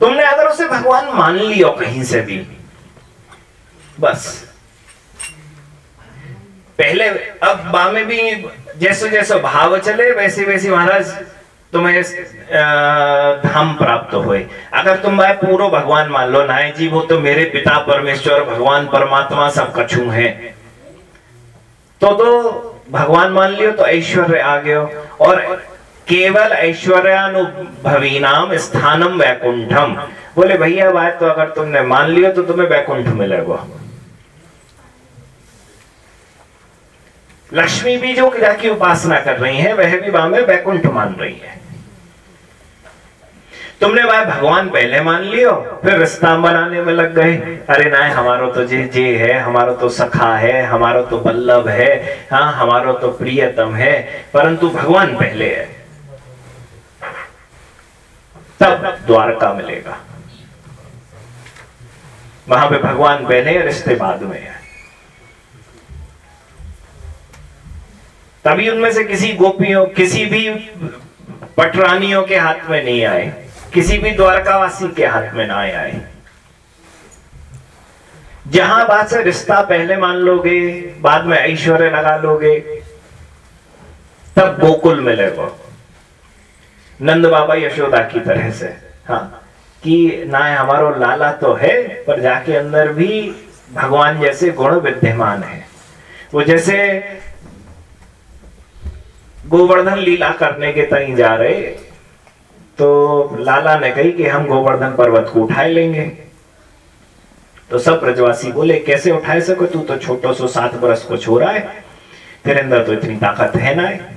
तुमने अगर उसे भगवान मान लियो कहीं से भी, बस। पहले अब बा में भी जैसे जैसे भाव चले, वैसे वैसे महाराज तुम्हें धाम प्राप्त हुए। अगर तुम भाई पूरा भगवान मान लो, नाय जी वो तो मेरे पिता परमेश्वर, भगवान परमात्मा सब कछु है। तो तो भगवान मान लियो तो ऐश्वर्य आ गयो। और केवल ऐश्वर्यानुभवी नाम स्थानम वैकुंठम। बोले, भैया, बात तो अगर तुमने मान लियो तो तुम्हें वैकुंठ मिलेगा। लक्ष्मी भी जो की उपासना कर रही है, वह भी वहाँ में वैकुंठ मान रही है। तुमने भाई भगवान पहले मान लियो, फिर रिश्ता बनाने में लग गए। अरे ना, हमारो तो जे जे है, हमारो तो सखा है, हमारो तो बल्लभ है हाँ हमारो तो प्रियतम है, परंतु भगवान पहले है। तब द्वारका मिलेगा। वहाँ पे भगवान पहले रिश्ते बाद में है। तभी उनमें से किसी गोपियों, किसी भी पटरानियों के हाथ में नहीं आए। किसी भी द्वारकावासी के हाथ में ना आए। जहाँ बात से रिश्ता पहले मान लोगे, बाद में ऐश्वर्य लगा लोगे, तब गोकुल मिलेगा नंद बाबा यशोदा की तरह से हाँ कि ना हमारो लाला तो है, पर जाके अंदर भी भगवान जैसे गुण विद्यमान है। वो जैसे गोवर्धन लीला करने के तई जा रहे तो लाला ने कही कि हम गोवर्धन पर्वत को उठाए लेंगे। तो सब ब्रजवासी बोले, कैसे उठाए सको तू? तो छोटो सो सात बरस को छोरा है तेरे अंदर तो इतनी ताकत है ना है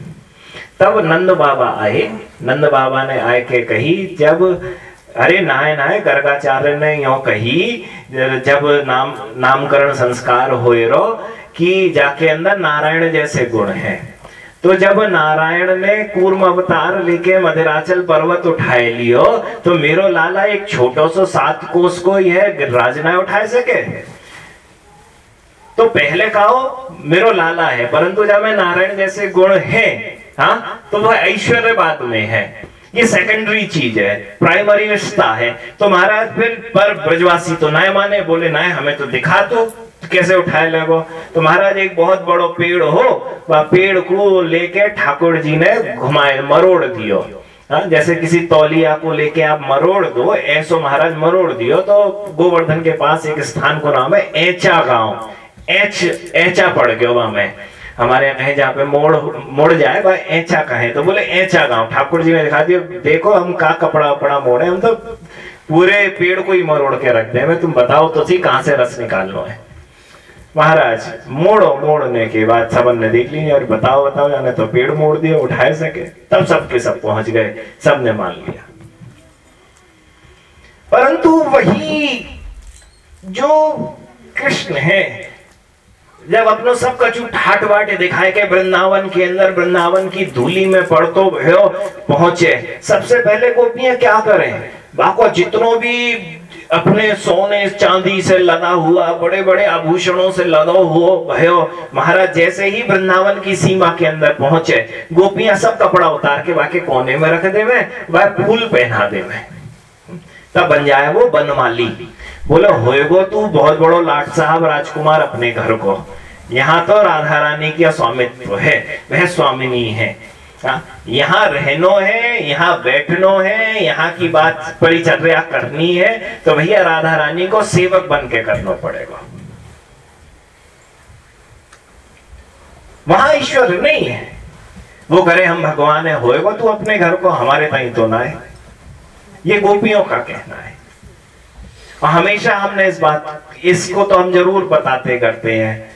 तब नंद बाबा आए। नंद बाबा ने आए के कही, जब, अरे नाय नाय गर्गाचार्य ने यो कही, जब नाम, नामकरण संस्कार हो रो, कि जाके अंदर नारायण जैसे गुण है। तो जब नारायण ने कूर्म अवतार लेके मधुराचल पर्वत उठाए लियो तो मेरो लाला एक छोटो सो सात कोस को यह राज न उठाए सके? तो पहले कहो, मेरो लाला है, परंतु जब मैं नारायण जैसे गुण है हाँ तो वह ऐश्वर्य बाद में है। ये सेकेंडरी चीज़ है प्राइमरी रिश्ता है। तो महाराज फिर पर ब्रजवासी तो नए माने, बोले नए हमें तो दिखा दो। तो कैसे उठाए लगो? तो महाराज, एक बहुत बड़ो पेड़ हो वह पेड़ को लेके ठाकुर जी ने घुमाए, मरोड़ दियो। हाँ जैसे किसी तौलिया को लेके आप मरोड़ दो, ऐसो महाराज मरोड़ दियो तो गोवर्धन के पास एक स्थान को नाम है ऐचा गाँव। एच ऐचा पड़ गयो वहाँ में। हमारे यहाँ कहीं जहाँ पे मोड़ मोड़ जाए, वह ऐचा कहे तो बोले ऐचा गाँव। ठाकुर जी ने दिखा दिया, देखो, हम का कपड़ा वपड़ा मोड़े हम तो पूरे पेड़ को ही मरोड़ के रख दे तुम बताओ तो सी कहाँ से रस निकालना है? महाराज, मोड़ो, मोड़ने के बाद सबन ने देख लिया और बताओ बताओ जाने तो पेड़ मोड़ दिया, उठाए सके, तब सबके सब पहुँच गए, सबने मान लिया। परंतु वही जो कृष्ण है, जब अपनो सब कछु ठाट बाट दिखाए के वृंदावन के अंदर, वृंदावन की धूली में पड़तो भयो, पहुँचे, सबसे पहले गोपियाँ क्या करें? बाको जितनों भी अपने सोने चांदी से लदा हुआ बड़े बड़े आभूषणों से लदो हुआ भयो महाराज जैसे ही वृंदावन की सीमा के अंदर पहुँचे गोपियाँ सब कपड़ा उतार के वाके कोने में रख दे वह फूल पहना दे तब बन जाए वो बनमाली। बोले होएगो तू बहुत बड़ो लाट साहब राजकुमार अपने घर को। यहाँ तो राधा रानी की स्वामित्व है वह स्वामिनी है हाँ, यहाँ रहनो है, यहाँ बैठनो है, यहाँ की बात परिचर्या करनी है तो भैया राधा रानी को सेवक बन के करना पड़ेगा। वहाँ ईश्वर नहीं है। वो करे हम भगवान है, होएगा तू अपने घर को, हमारे ताई तो ना है। ये गोपियों का कहना है। और हमेशा हमने इस बात, इसको तो हम ज़रूर बताते करते हैं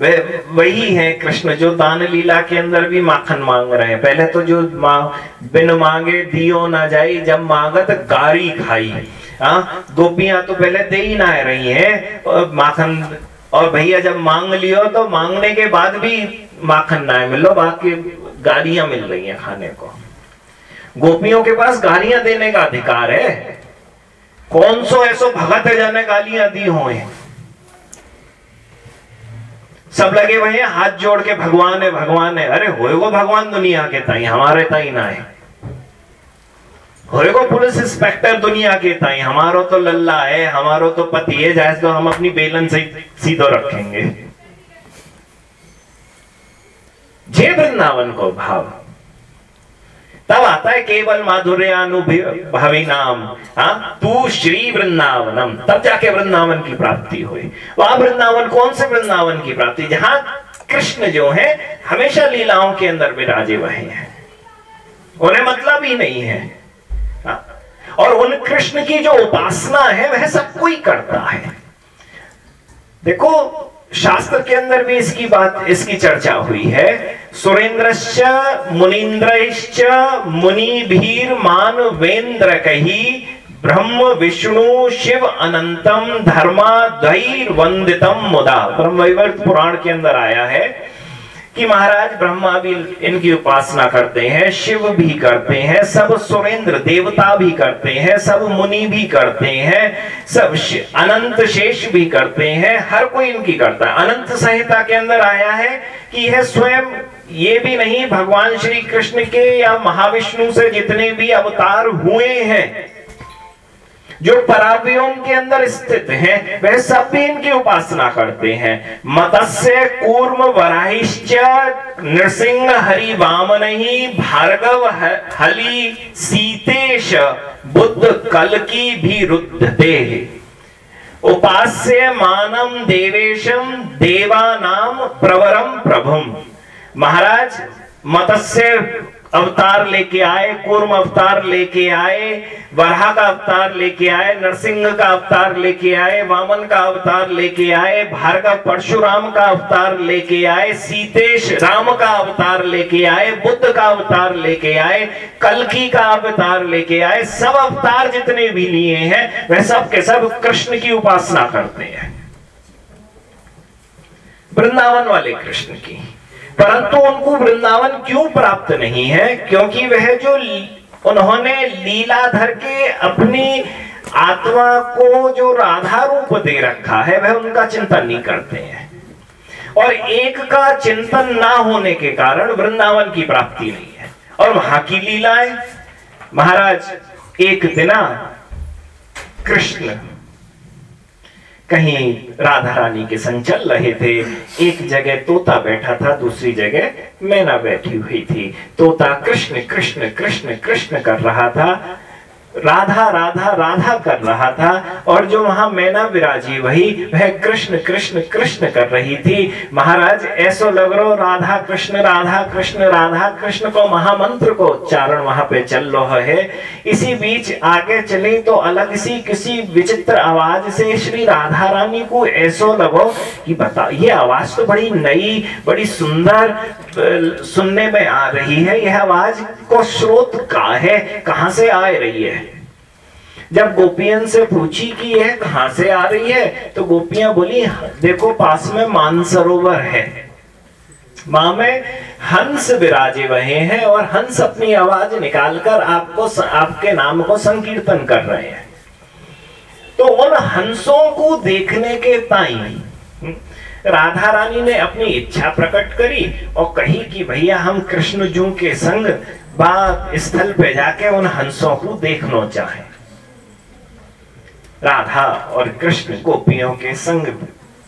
हाँ, वही है कृष्ण जो दान लीला के अंदर भी माखन मांग रहे हैं। पहले तो जो बिन मांगे दियो ना जाई जब मांगत गारी खाई। हाँ गोपियाँ तो पहले दे ही ना रही हैं माखन और भैया जब मांग लियो तो मांगने के बाद भी माखन ना मिलो बाकी गालियाँ मिल रही हैं खाने को। गोपियों के पास गालियाँ देने का अधिकार है। कौन सो ऐसो भगत है जाने गालियाँ दी हुए? सब लगे हुए हाथ जोड़ के भगवान है भगवान है। अरे होएगो भगवान दुनिया के ताई, हमारे ताई ना है। होएगो पुलिस इंस्पेक्टर दुनिया के ताई, हमारो तो लल्ला है, हमारो तो पति है, जायज़ तो हम अपनी बेलन से सीधो रखेंगे। जे वृंदावन को भाव। तब आता है केवल माधुर्यानुभवी नाम हाँ? तू श्री वृंदावनम तब जाके वृंदावन की प्राप्ति हुई। वह वृंदावन कौन से वृंदावन की प्राप्ति? जहाँ कृष्ण जो है, हमेशा लीलाओं के अंदर विराजे वही हैं। उन्हें मतलब ही नहीं है। हाँ? और उन कृष्ण की जो उपासना है, वह सब कोई करता है। देखो शास्त्र के अंदर भी इसकी बात, इसकी चर्चा हुई है। सुरेंद्र मुनिंद्र मुनि भीर वेंद्र कही ब्रह्म विष्णु शिव अनंतम धर्मा धैर वंदितम मुदा। ब्रह्म पुराण के अंदर आया है। कि महाराज ब्रह्मा भी इनकी उपासना करते हैं, शिव भी करते हैं, सब सुरेंद्र देवता भी करते हैं, सब मुनि भी करते हैं, सब अनंत शेष भी करते हैं, हर कोई इनकी करता है। अनंत संहिता के अंदर आया है कि यह स्वयं, ये भी नहीं, भगवान श्री कृष्ण के या महाविष्णु से जितने भी अवतार हुए हैं जो पराव्योम के अंदर स्थित हैं वह सब भी इनकी उपासना करते हैं। मत्स्य, कूर्म, वराहिश्च, नृसिंह, हरि, वामन ही भार्गव हली, सीतेश, बुद्ध कल की भी रुद्धते उपास्य मानम देवेशम, देवानाम प्रवरम प्रभुम। महाराज, मत्स्य अवतार लेके आए कूर्म अवतार लेके आए वरहा का अवतार लेके आए, नरसिंह का अवतार लेके आए, वामन का अवतार लेके आए, भार्गव परशुराम का अवतार लेके आए, सीतेश राम का अवतार लेके आए, बुद्ध का अवतार लेके आए, कलकी का अवतार लेके आए, सब अवतार जितने भी लिए हैं वह सब के सब कृष्ण की उपासना करते हैं। वृंदावन वाले कृष्ण की। परंतु उनको वृंदावन क्यों प्राप्त नहीं है? क्योंकि वह जो उन्होंने लीलाधर के अपनी आत्मा को जो राधा रूप दे रखा है, वह उनका चिंतन नहीं करते हैं। और एक का चिंतन ना होने के कारण वृंदावन की प्राप्ति नहीं है। और वहाँ की लीलाएँ, महाराज, एक दिना कृष्ण कहीं राधा रानी के संग चल रहे थे। एक जगह तोता बैठा था, दूसरी जगह मैना बैठी हुई थी। तोता कृष्ण कृष्ण कृष्ण कृष्ण कर रहा था। राधा राधा राधा कर रहा था और जो वहाँ मैना विराजी, वही वह कृष्ण कृष्ण कृष्ण कर रही थी। महाराज, ऐसो लग रो राधा कृष्ण राधा कृष्ण राधा कृष्ण को महामंत्र को उच्चारण वहाँ पे चल रहा है। इसी बीच आगे चले तो अलग सी किसी विचित्र आवाज़ से श्री राधा रानी को ऐसो लगो कि बता, ये आवाज़ तो बड़ी नई, बड़ी सुंदर सुनने में आ रही है। यह आवाज़ को स्रोत का है, कहाँ से आ रही है? जब गोपियन से पूछी कि यह कहाँ से आ रही है तो गोपियाँ बोली, देखो, पास में मानसरोवर है। माँ में हंस विराजे वहे हैं और हंस अपनी आवाज़ निकालकर आपको आपके नाम को संकीर्तन कर रहे हैं। तो उन हंसों को देखने के टाइम राधा रानी ने अपनी इच्छा प्रकट करी और कही कि भैया, हम कृष्ण जू के संग बाग स्थल पे जाके उन हंसों को देखना चाहें। राधा और कृष्ण गोपियों के संग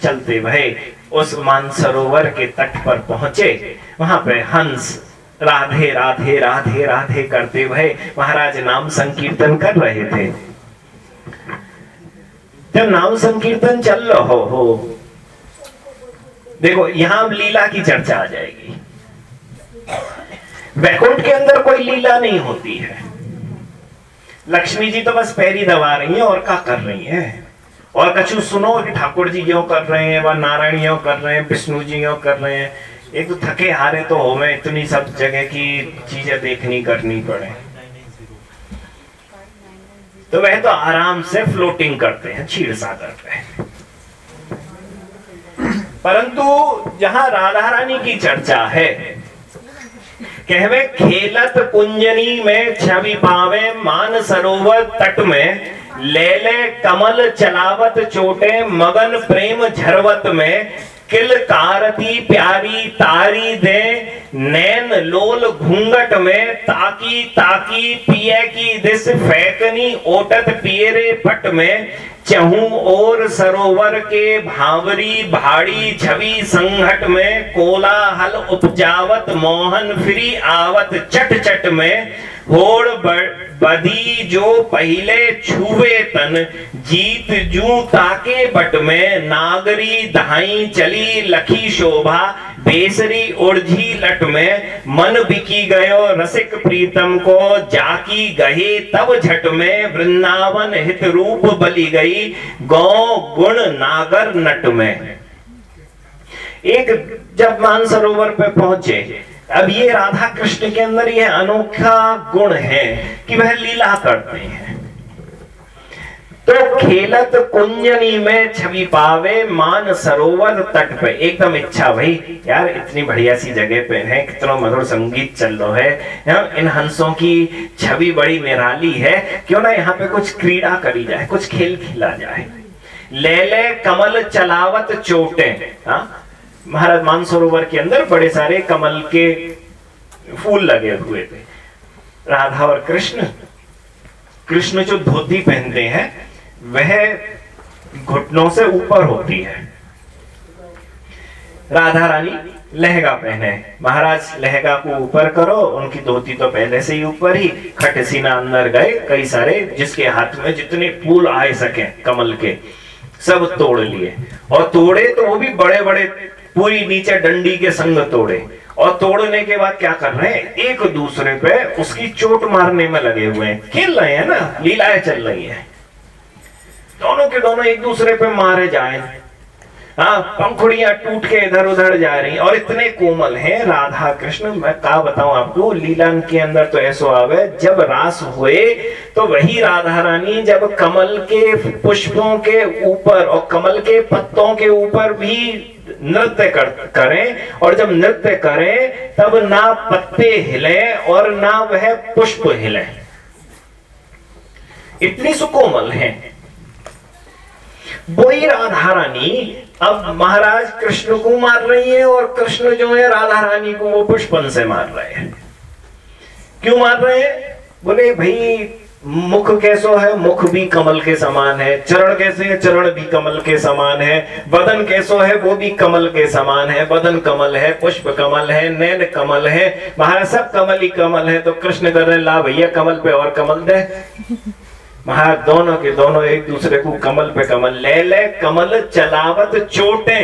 चलते भय उस मानसरोवर के तट पर पहुँचे। वहाँ पे हंस राधे राधे राधे राधे करते भय महाराज नाम संकीर्तन कर रहे थे। जब नाम संकीर्तन चल रहा हो, देखो, यहाँ लीला की चर्चा आ जाएगी। वैकुंठ के अंदर कोई लीला नहीं होती है। लक्ष्मी जी तो बस पैरी दबा रही हैं, और क्या कर रही हैं? और कछु सुनो, कि ठाकुर जी यो कर रहे हैं, व नारायण यो कर रहे हैं, विष्णु जी यो कर रहे हैं। एक तो थके हारे तो हो मैं इतनी सब जगह की चीज़ें देखनी करनी पड़े। तो वह तो आराम से फ्लोटिंग करते हैं क्षीर सागर पे परंतु जहाँ राधा रानी की चर्चा है। कहवे, खेलत कुंजनी में छवि पावे, मान सरोवर तट में ले ले कमल चलावत चोटे, मगन प्रेम झरवत में, किल कारती प्यारी तारी दे, नैन लोल घूंघट में, ताकी ताकी पिए की दिस, फैकनी ओटत पियरे पट में चहू और सरोवर के भावरी भाड़ी छवि संघट में कोलाहल उपजावत मोहन फ्री आवत चट चट में होड़ बदी जो पहले छुवे तन, जीत जू ताके बट में नागरी धाई चली लखी शोभा बेसरी उर्झी लट में मन बिकी गयो, रसिक प्रीतम को जाकी गहे, तब झट में वृंदावन हित रूप बली गई, गौ गुण नागर नट में। एक जब मानसरोवर पे पहुँचे, अब ये राधा कृष्ण के अंदर ये अनोखा गुण है कि वह लीला करते हैं। तो खेलत कुंजनी में छवि पावे, मान सरोवर तट पे। एकदम इच्छा भाई, यार, इतनी बढ़िया सी जगह पे है, कितना मधुर संगीत चल रहा है। इन हंसों की छवि बड़ी निराली है। क्यों ना यहाँ पे कुछ क्रीड़ा करी जाए, कुछ खेल खेला जाए। ले ले कमल चलावत चोटे। हाँ महाराज मानसरोवर के अंदर बड़े सारे कमल के फूल लगे हुए थे। राधा और कृष्ण कृष्ण जो धोती पहनते हैं वह घुटनों से ऊपर होती है। राधा रानी लहंगा पहने। महाराज, लहंगा को ऊपर करो, उनकी धोती तो पहले से ही ऊपर ही। खटसीना अंदर गए, कई सारे, जिसके हाथ में जितने फूल आए सके, कमल के, सब तोड़ लिए। और तोड़े तो वो भी बड़े बड़े पूरी नीचे डंडी के संग तोड़े। और तोड़ने के बाद क्या कर रहे हैं? एक दूसरे पे उसकी चोट मारने में लगे हुए हैं। खेल रहे हैं ना? लीलाएँ चल रही है। दोनों के दोनों एक दूसरे पे मारे जाए। हाँ पंखुड़ियाँ टूट के इधर उधर जा रही। और इतने कोमल हैं राधा कृष्ण मैं कहा बताऊँ आपको लीलन के अंदर तो ऐसा आवे जब रास हुए तो वही राधा रानी जब कमल के पुष्पों के ऊपर और कमल के पत्तों के ऊपर भी नृत्य कर, करें और जब नृत्य करें तब ना पत्ते हिले और ना वह पुष्प हिले। इतनी सुकोमल है। वही राधा रानी अब महाराज कृष्ण को मार रही है और कृष्ण जो है राधा रानी को वो पुष्पन से मार रहे हैं। क्यों मार रहे हैं? बोले, भाई, मुख कैसो है? मुख भी कमल के समान है, चरण कैसे है? चरण भी कमल के समान है, बदन कैसो है? वो भी कमल के समान है, बदन कमल है, पुष्प कमल है, नैन कमल है, महाराज सब कमल ही कमल है तो कृष्ण कर रहे ला भैया, कमल पे और कमल दे। महाराज दोनों के दोनों एक दूसरे को कमल पे कमल ले ले कमल चलावत चोटे।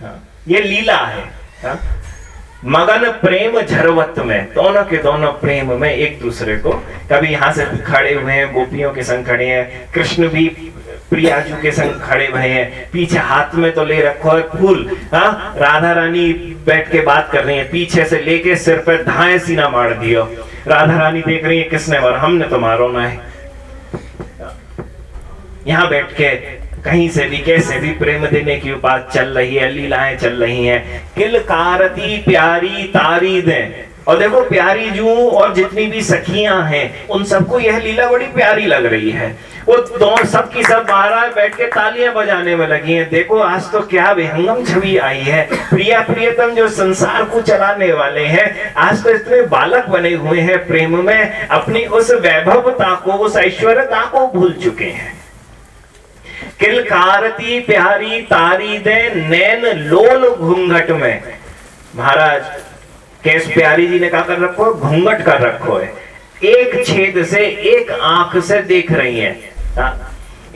हाँ, ये लीला है। हा? मगन प्रेम झरवत में दोनों के दोनों प्रेम में एक दूसरे को कभी यहाँ से खड़े हुए हैं गोपियों के संग खड़े हैं कृष्ण भी प्रियाजू के संग खड़े हुए हैं पीछे हाथ में तो ले रखो है फूल हाँ राधा रानी बैठ के बात कर रही है पीछे से लेके सिर पर धाए सीना मार दियो। राधा रानी देख रही है किसने मार? हमने तो मारो ना है। यहाँ बैठ के कहीं से भी, कैसे भी प्रेम देने की बात चल रही है, लीलाएँ चल रही हैं। किल कारती प्यारी तारी दे। और देखो, प्यारी जू और जितनी भी सखियाँ हैं, उन सबको यह लीला बड़ी प्यारी लग रही है। वो दोनों सब की सब बाहर बैठ के तालियाँ बजाने में लगी हैं। देखो, आज तो क्या विहंगम छवि आई है। प्रिया प्रियतम जो संसार को चलाने वाले हैं, आज तो इतने बालक बने हुए हैं प्रेम में, अपनी उस वैभवता को, उस ऐश्वर्यता को भूल चुके हैं। किलकारती प्यारी तारी दे नैन लोल घूंघट में। महाराज केस प्यारी जी ने कहा कर रखो घूंघट कर रखो है। एक छेद से एक आँख से देख रही हाँ,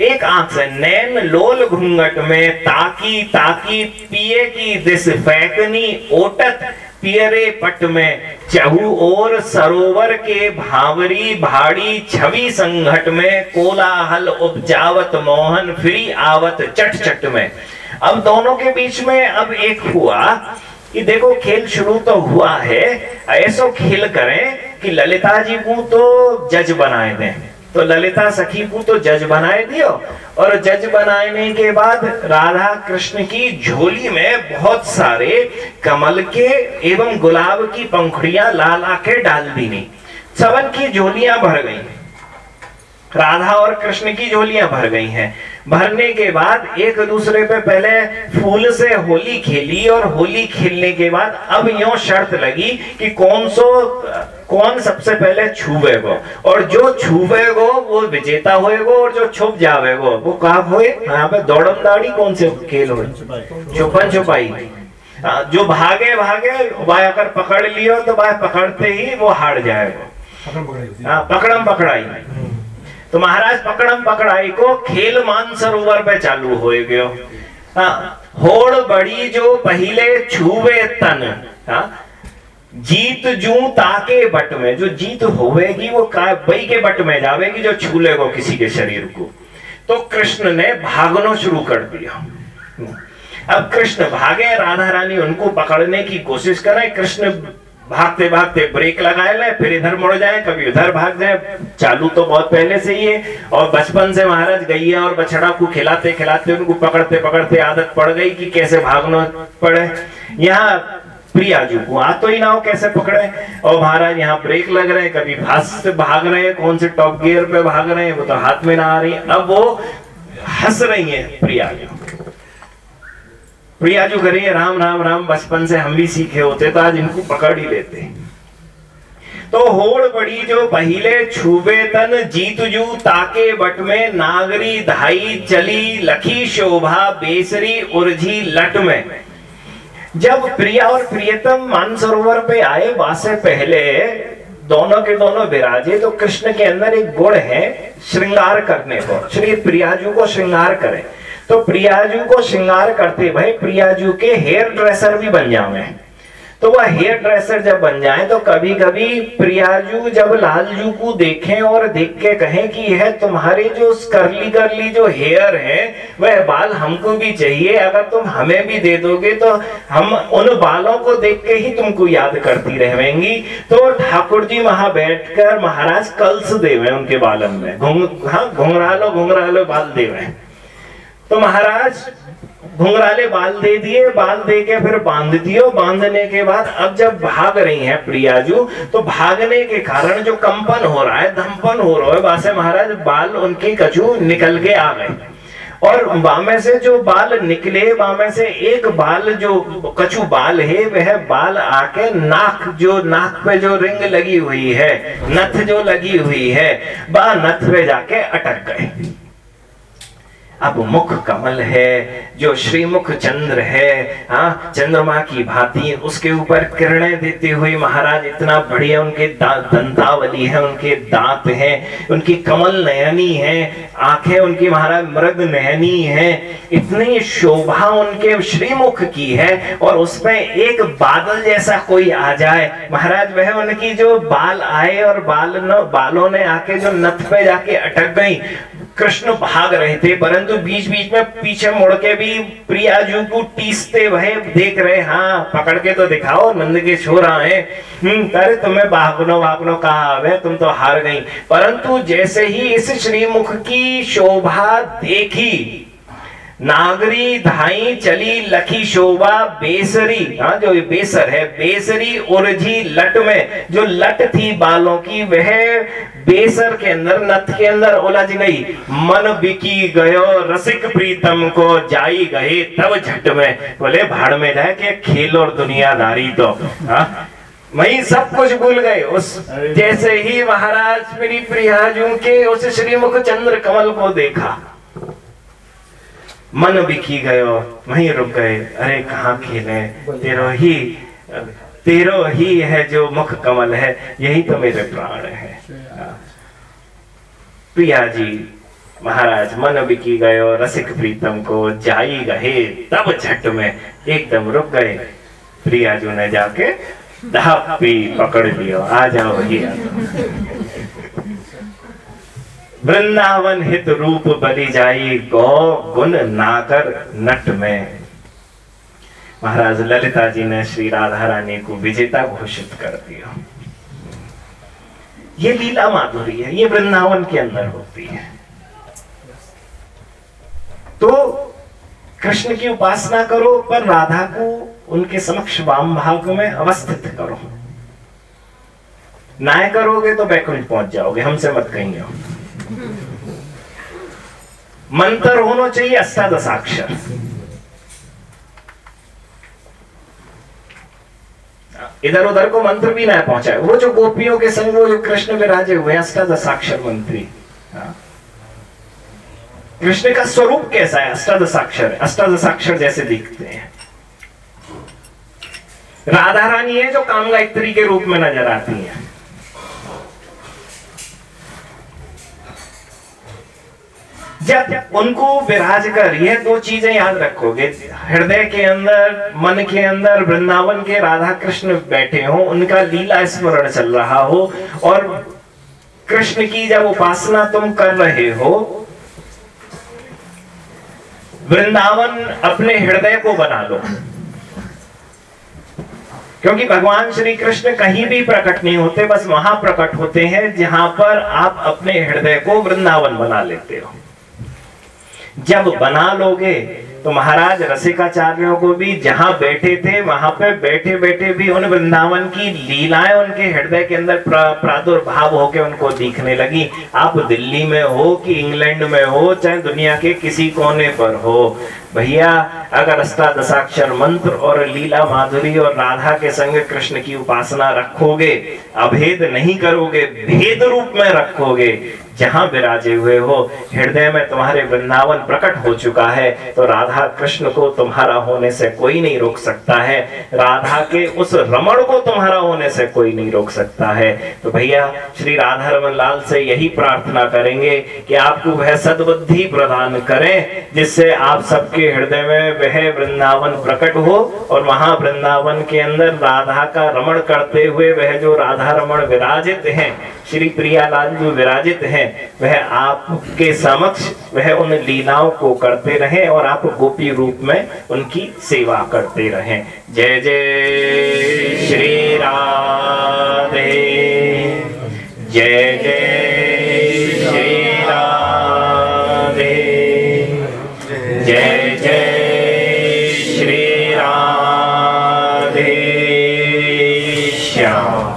एक आँख से नैन लोल घूंघट में ताकी ताकी पिए की दिस फैकनी ओटत पियरे पट में चहु और सरोवर के भावरी भाड़ी छवि संघट में कोलाहल उपजावत मोहन फ्री आवत चट चट में। अब दोनों के बीच में अब एक हुआ कि देखो खेल शुरू तो हुआ है, ऐसो खेल करें कि ललिता जी को तो जज बनाए दें। तो ललिता सखी को तो जज बनाए दियो। और जज बनाने के बाद राधा कृष्ण की झोली में बहुत सारे कमल के एवं गुलाब की पंखुड़ियाँ लाल ला के डाल दी गई। सबन की झोलियाँ भर गई। राधा और कृष्ण की झोलियाँ भर गई हैं। भरने के बाद एक दूसरे पे पहले फूल से होली खेली और होली खेलने के बाद अब यो शर्त लगी कि कौन सो कौन सबसे पहले छुवे गो और जो छुवे गो वो विजेता होएगो और जो छुप जावेगो वो कहा होए? यहाँ पे दौड़म दाड़ी कौन से खेल हो छुपन छुपाई। जो भागे भागे वह अगर पकड़ लियो तो वह पकड़ते ही वो हार जाएगा। पकड़म पकड़ाई। तो महाराज पकड़म पकड़ाई को खेल मानसरोवर पे चालू हो गयो। हाँ, होड़ बड़ी जो पहले छुवे तन हाँ, जीत जू ताके बट में जो जीत होवेगी वो बई के बट में जावेगी जो छू लेगो किसी के शरीर को। तो कृष्ण ने भागना शुरू कर दिया। अब कृष्ण भागे राधा रानी उनको पकड़ने की कोशिश करें कृष्ण भागते भागते ब्रेक लगाए ले, फिर इधर मुड़ जाए, कभी उधर भाग जाए। चालू तो बहुत पहले से ही है। और बचपन से महाराज गैया और बछड़ा को खिलाते खिलाते, उनको पकड़ते पकड़ते आदत पड़ गई कि कैसे भागना पड़े। यहाँ प्रिया जी को आ तो ही ना हो, कैसे पकड़े। और महाराज यहाँ ब्रेक लग रहे हैं, कभी फास्ट से भाग रहे हैं, कौन से टॉप गियर पे भाग रहे हैं, वो तो हाथ में ना आ रही। है अब वो हंस रही है प्रिया प्रिया जो करिए राम राम राम, बचपन से हम भी सीखे होते तो आज इनको पकड़ ही लेते तो होड़ बड़ी जो पहले छुबे तन, जीत जू ताके बट में, नागरी धाई चली, लखी शोभा बेसरी उर्जी लट में। जब प्रिया और प्रियतम मानसरोवर पे आए, वासे पहले, दोनों के दोनों विराजे तो कृष्ण के अंदर एक गुण है, श्रृंगार करने को। श्री प्रियाजू को श्रृंगार करें। तो प्रियाजू को श्रृंगार करते भाई, प्रियाजू के हेयर ड्रेसर भी बन जावे तो वह हेयर ड्रेसर जब बन जाए तो कभी कभी प्रियाजू जब लालजू को देखें और देख के कहें कि यह तुम्हारे जो करली करली जो हेयर है, वह बाल हमको भी चाहिए। अगर तुम हमें भी दे दोगे तो हम उन बालों को देख के ही तुमको याद करती रहेंगी। तो ठाकुर जी वहाँ बैठकर महाराज कल्स देवे उनके बालन में। घुंग हाँ घुंघरा लो घुंघरा लो बाल देवे। तो महाराज घुंघराले बाल दे दिए बाल दे के फिर बाँध दियो। बांधने के बाद अब जब भाग रही हैं प्रियाजू तो भागने के कारण जो कंपन हो रहा है, धंपन हो रहा है वासे महाराज, बाल उनकी कछू निकल के आ गए। और बामे से जो बाल निकले, बामे से एक बाल जो कछु बाल है, वह बाल आके नाक जो, नाक पे जो रिंग लगी हुई है, नथ जो लगी हुई है, बा नथ पे जाके अटक गए। अब मुख कमल है जो श्रीमुख चंद्र है हाँ चंद्रमा की भांति उसके ऊपर किरणें देते हुए महाराज इतना बढ़िया उनके दंतावली है उनके दांत हैं उनकी कमल नयनी है आँखें उनकी महाराज मृग नयनी है इतनी शोभा उनके श्रीमुख की है और उसमें एक बादल जैसा कोई आ जाए महाराज वह उनकी जो बाल आए और बाल न, बालों ने आके जो नथ पे जाके अटक गई कृष्ण भाग रहे थे, परंतु बीच बीच में पीछे मुड़ के भी प्रिया प्रियाजू को टीसते वह देख रहे हाँ पकड़ के तो दिखाओ, नंद के छो रहा है। हम्म अरे तुम्हें भागनो भागनो, कहा वे तुम तो हार गई। परंतु जैसे ही इस श्रीमुख की शोभा देखी नागरी धाई चली लखी शोभा बेसरी। हाँ जो ये बेसर है, बेसरी उर्जी लट में। जो लट थी बालों की, वह बेसर के अंदर, नथ के अंदर उलझ गई। मन बिकी गयो, रसिक प्रीतम को जाई गए तब झट में। बोले, भाड़ में जाए के खेल और दुनियादारी तो। हाँ वही सब कुछ भूल गए। उस जैसे ही महाराज मेरी प्रियाजू के उस श्रीमुख चंद्र कमल को देखा। मन बिखी गयो वहीं रुक गए। अरे कहाँ खेले? तेरो ही तेरो ही है जो मुख कमल है यही तो मेरे प्राण है। प्रिया जी महाराज मन बिकी गयो रसिक प्रीतम को जाई गए तब झट में एकदम रुक गए। प्रिया जी ने जाके धापी पकड़ लियो आ जाओ ही वृंदावन हित रूप बलि जाई गौ गुण नाकर नट में। महाराज ललिता जी ने श्री राधा रानी को विजेता घोषित कर दिया। ये लीला माधुरी है, ये वृंदावन के अंदर होती है। तो कृष्ण की उपासना करो, पर राधा को उनके समक्ष वाम भाग में अवस्थित करो। नाय करोगे तो बैकुंठ पहुँच जाओगे, हमसे मत कहिए मंत्र होना चाहिए अष्टादशाक्षर इधर उधर को मंत्र भी ना पहुँचाए वो जो गोपियों के संग, वो जो कृष्ण में राजे हुए अष्टादशाक्षर मंत्री। हाँ। कृष्ण का स्वरूप कैसा है? अष्टादशाक्षर अष्टादशाक्षर जैसे दिखते हैं। राधा रानी है जो काम गायत्री के रूप में नज़र आती है। जब उनको विराज कर ये दो चीज़ें याद रखोगे। हृदय के अंदर, मन के अंदर, वृंदावन के राधा कृष्ण बैठे हो, उनका लीला स्मरण चल रहा हो, और कृष्ण की जब उपासना तुम कर रहे हो, वृंदावन अपने हृदय को बना लो। क्योंकि भगवान श्री कृष्ण कहीं भी प्रकट नहीं होते, बस वहाँ प्रकट होते हैं, जहाँ पर आप अपने हृदय को वृंदावन बना लेते हो। जब बना लोगे तो महाराज रसिकाचार्यों को भी जहाँ बैठे थे, वहाँ पे बैठे बैठे भी उन वृंदावन की लीलाएँ उनके हृदय के अंदर प्रादुर्भाव होके उनको दिखने लगी। आप दिल्ली में हो कि इंग्लैंड में हो, चाहे दुनिया के किसी कोने पर हो, भैया, अगर अष्टादशाक्षर मंत्र और लीला माधुरी और राधा के संग कृष्ण की उपासना रखोगे, अभेद नहीं करोगे, भेद रूप में रखोगे जहाँ विराजे हुए हो, हृदय में तुम्हारे वृंदावन प्रकट हो चुका है तो राधा कृष्ण को तुम्हारा होने से कोई नहीं रोक सकता है। राधा के उस रमण को तुम्हारा होने से कोई नहीं रोक सकता है। तो भैया, श्री राधा रमन लाल से यही प्रार्थना करेंगे कि आपको वह सदबुद्धि प्रदान करें, जिससे आप सबके हृदय में वह वृंदावन प्रकट हो और वहाँ वृंदावन के अंदर राधा का रमण करते हुए वह जो राधा रमण विराजित हैं, श्री प्रियालाल जो विराजित हैं वह आपके समक्ष, वह उन लीलाओं को करते रहे और आप गोपी रूप में उनकी सेवा करते रहे। जय जय श्री राधे। जय जय